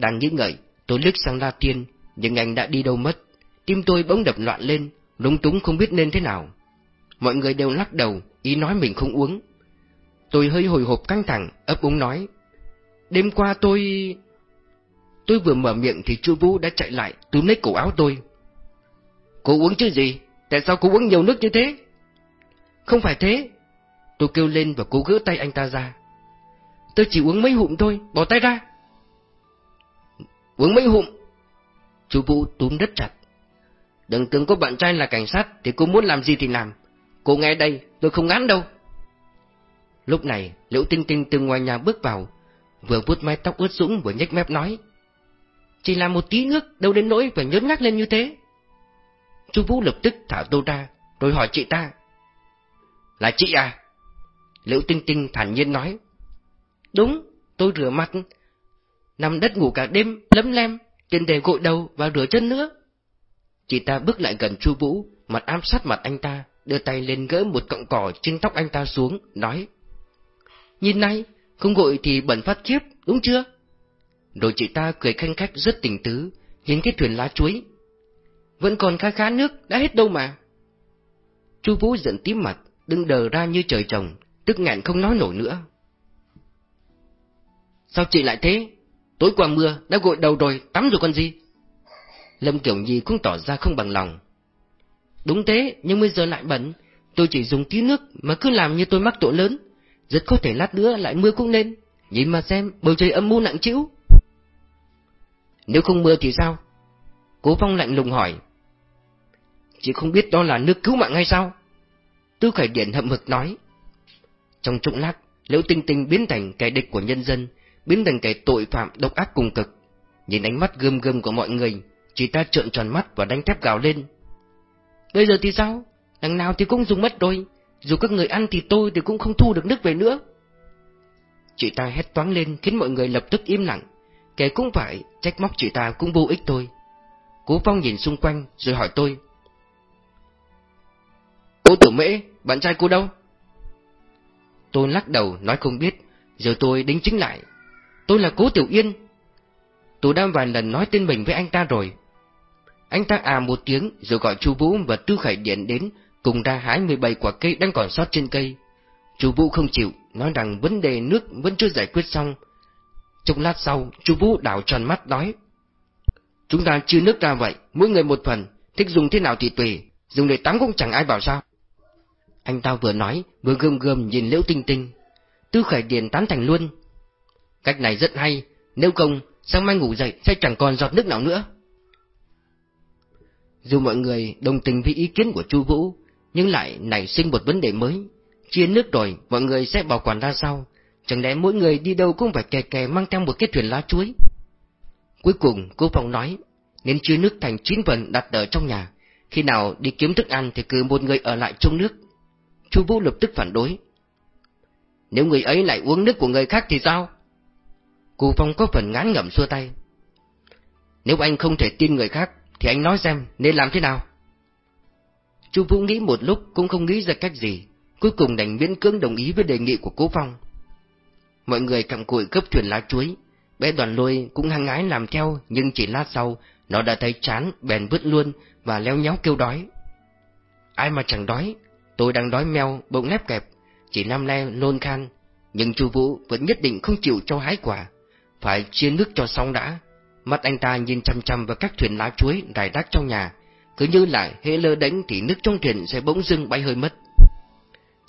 Đang nghĩ ngợi, tôi lướt sang La Tiên, nhưng anh đã đi đâu mất. Tim tôi bỗng đập loạn lên, lúng túng không biết nên thế nào. Mọi người đều lắc đầu, ý nói mình không uống. Tôi hơi hồi hộp căng thẳng, ấp úng nói. Đêm qua tôi... Tôi vừa mở miệng thì chú Vũ đã chạy lại, túm lấy cổ áo tôi. Cô uống chứ gì? Tại sao cô uống nhiều nước như thế? Không phải thế. Tôi kêu lên và cố gỡ tay anh ta ra. Tôi chỉ uống mấy hụm thôi, bỏ tay ra. Uống mấy hụm? Chú Vũ túm đất chặt. Đừng tưởng có bạn trai là cảnh sát thì cô muốn làm gì thì làm. Cô nghe đây, tôi không ngán đâu. Lúc này, Liễu Tinh Tinh từ ngoài nhà bước vào, vừa vuốt mái tóc ướt sũng vừa nhếch mép nói. Chỉ là một tí nước, đâu đến nỗi phải nhớn ngác lên như thế. Chú Vũ lập tức thả tô ra, rồi hỏi chị ta. Là chị à? Liễu Tinh Tinh thản nhiên nói. Đúng, tôi rửa mặt, nằm đất ngủ cả đêm, lấm lem, trên đề gội đầu và rửa chân nữa. Chị ta bước lại gần Chu Vũ, mặt ám sát mặt anh ta, đưa tay lên gỡ một cọng cỏ trên tóc anh ta xuống, nói. Nhìn này, không gội thì bẩn phát kiếp, đúng chưa? Rồi chị ta cười khanh khách rất tình tứ, nhìn cái thuyền lá chuối. Vẫn còn khá khá nước, đã hết đâu mà. Chu Vũ giận tím mặt, đứng đờ ra như trời trồng, tức ngạn không nói nổi nữa. Sao chị lại thế? Tối qua mưa, đã gội đầu rồi, tắm rồi con gì? Lâm Kiểu Nhi cũng tỏ ra không bằng lòng. Đúng thế, nhưng bây giờ lại bẩn, tôi chỉ dùng tí nước mà cứ làm như tôi mắc tội lớn. Rất có thể lát nữa lại mưa cũng nên. Nhìn mà xem, bầu trời âm mưu nặng chịu. Nếu không mưa thì sao? Cố Phong lạnh lùng hỏi. Chị không biết đó là nước cứu mạng hay sao? Tư Khải điện hậm hực nói. Trong trụng lát, Liễu Tinh Tinh biến thành kẻ địch của nhân dân, biến thành kẻ tội phạm độc ác cùng cực. Nhìn ánh mắt gươm gươm của mọi người, chị ta trợn tròn mắt và đánh thép gào lên. Bây giờ thì sao? Đằng nào thì cũng dùng mất rồi, dù các người ăn thì tôi thì cũng không thu được nước về nữa. Chị ta hét toáng lên khiến mọi người lập tức im lặng. Kẻ cũng phải, trách móc chị ta cũng vô ích thôi. Cố Phong nhìn xung quanh rồi hỏi tôi. Cô tử Mễ, bạn trai cô đâu? Tôi lắc đầu nói không biết, giờ tôi đính chính lại. Tôi là Cố Tiểu Yên. Tôi đã vài lần nói tên mình với anh ta rồi. Anh ta à một tiếng rồi gọi Chu Vũ và Tư Khải Điện đến cùng ra hái 17 quả cây đang còn sót trên cây. Chu Vũ không chịu, nói rằng vấn đề nước vẫn chưa giải quyết xong. Trong lát sau, Chu Vũ đảo tròn mắt nói: "Chúng ta chưa nước ra vậy, mỗi người một phần, thích dùng thế nào thì tùy, dùng để tắm cũng chẳng ai bảo sao." Anh ta vừa nói, vừa gươm gươm nhìn Liễu Tinh Tinh. Tư Khải Điền tán thành luôn. Cách này rất hay, nếu không, sáng mai ngủ dậy sẽ chẳng còn giọt nước nào nữa. Dù mọi người đồng tình với ý kiến của Chu Vũ, nhưng lại nảy sinh một vấn đề mới. Chia nước rồi, mọi người sẽ bảo quản ra sao? Chẳng lẽ mỗi người đi đâu cũng phải kè kè mang theo một cái thuyền lá chuối? Cuối cùng, cô Phong nói, nên chia nước thành chín phần đặt ở trong nhà. Khi nào đi kiếm thức ăn thì cứ một người ở lại trong nước. Chu Vũ lập tức phản đối. Nếu người ấy lại uống nước của người khác thì sao? Cù Phong có phần ngán ngẩm xua tay. Nếu anh không thể tin người khác, thì anh nói xem nên làm thế nào? Chu Vũ nghĩ một lúc cũng không nghĩ ra cách gì, cuối cùng đành miễn cưỡng đồng ý với đề nghị của Cố Phong. Mọi người cầm cụi gấp thuyền lá chuối, bé đoàn lôi cũng hăng ái làm theo nhưng chỉ lát sau nó đã thấy chán bèn vứt luôn và leo nhéo kêu đói. Ai mà chẳng đói, tôi đang đói meo bụng lép kẹp, chỉ năm nay nôn khan, nhưng Chu Vũ vẫn nhất định không chịu cho hái quả, phải chia nước cho xong đã. Mắt anh ta nhìn chăm chăm vào các thuyền lá chuối rải rác trong nhà, cứ như là hễ lơ đánh thì nước trong thuyền sẽ bỗng dưng bay hơi mất.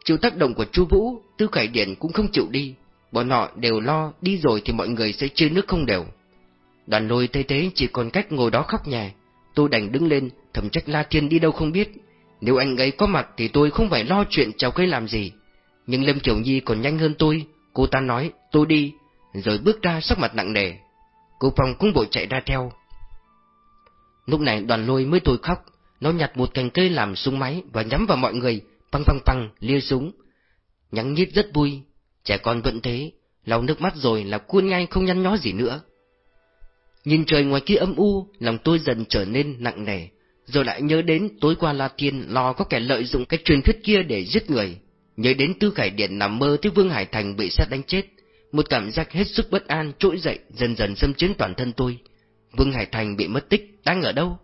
Chịu tác động của Chu Vũ, Tư Khải Điển cũng không chịu đi, bọn họ đều lo đi rồi thì mọi người sẽ chia nước không đều. Đoàn lôi thấy thế chỉ còn cách ngồi đó khóc nhè tôi đành đứng lên, thầm trách La Thiên đi đâu không biết. Nếu anh ấy có mặt thì tôi không phải lo chuyện cháu cây làm gì. Nhưng Lâm Kiều Nhi còn nhanh hơn tôi, cô ta nói, tôi đi, rồi bước ra sắc mặt nặng nề. Cô Phong cũng vội chạy ra theo. Lúc này đoàn lôi mới tôi khóc, nó nhặt một cành cây làm súng máy và nhắm vào mọi người, păng păng păng, lia súng. Nhắn nhít rất vui, trẻ con vẫn thế, lau nước mắt rồi là cuôn ngay không nhăn nhó gì nữa. Nhìn trời ngoài kia âm u, lòng tôi dần trở nên nặng nề, rồi lại nhớ đến tối qua La Thiên lo có kẻ lợi dụng cái truyền thuyết kia để giết người. Nhớ đến Tư Khải Điện nằm mơ thấy Vương Hải Thành bị sát đánh chết, một cảm giác hết sức bất an trỗi dậy dần dần xâm chiếm toàn thân tôi. Vương Hải Thành bị mất tích, đang ở đâu?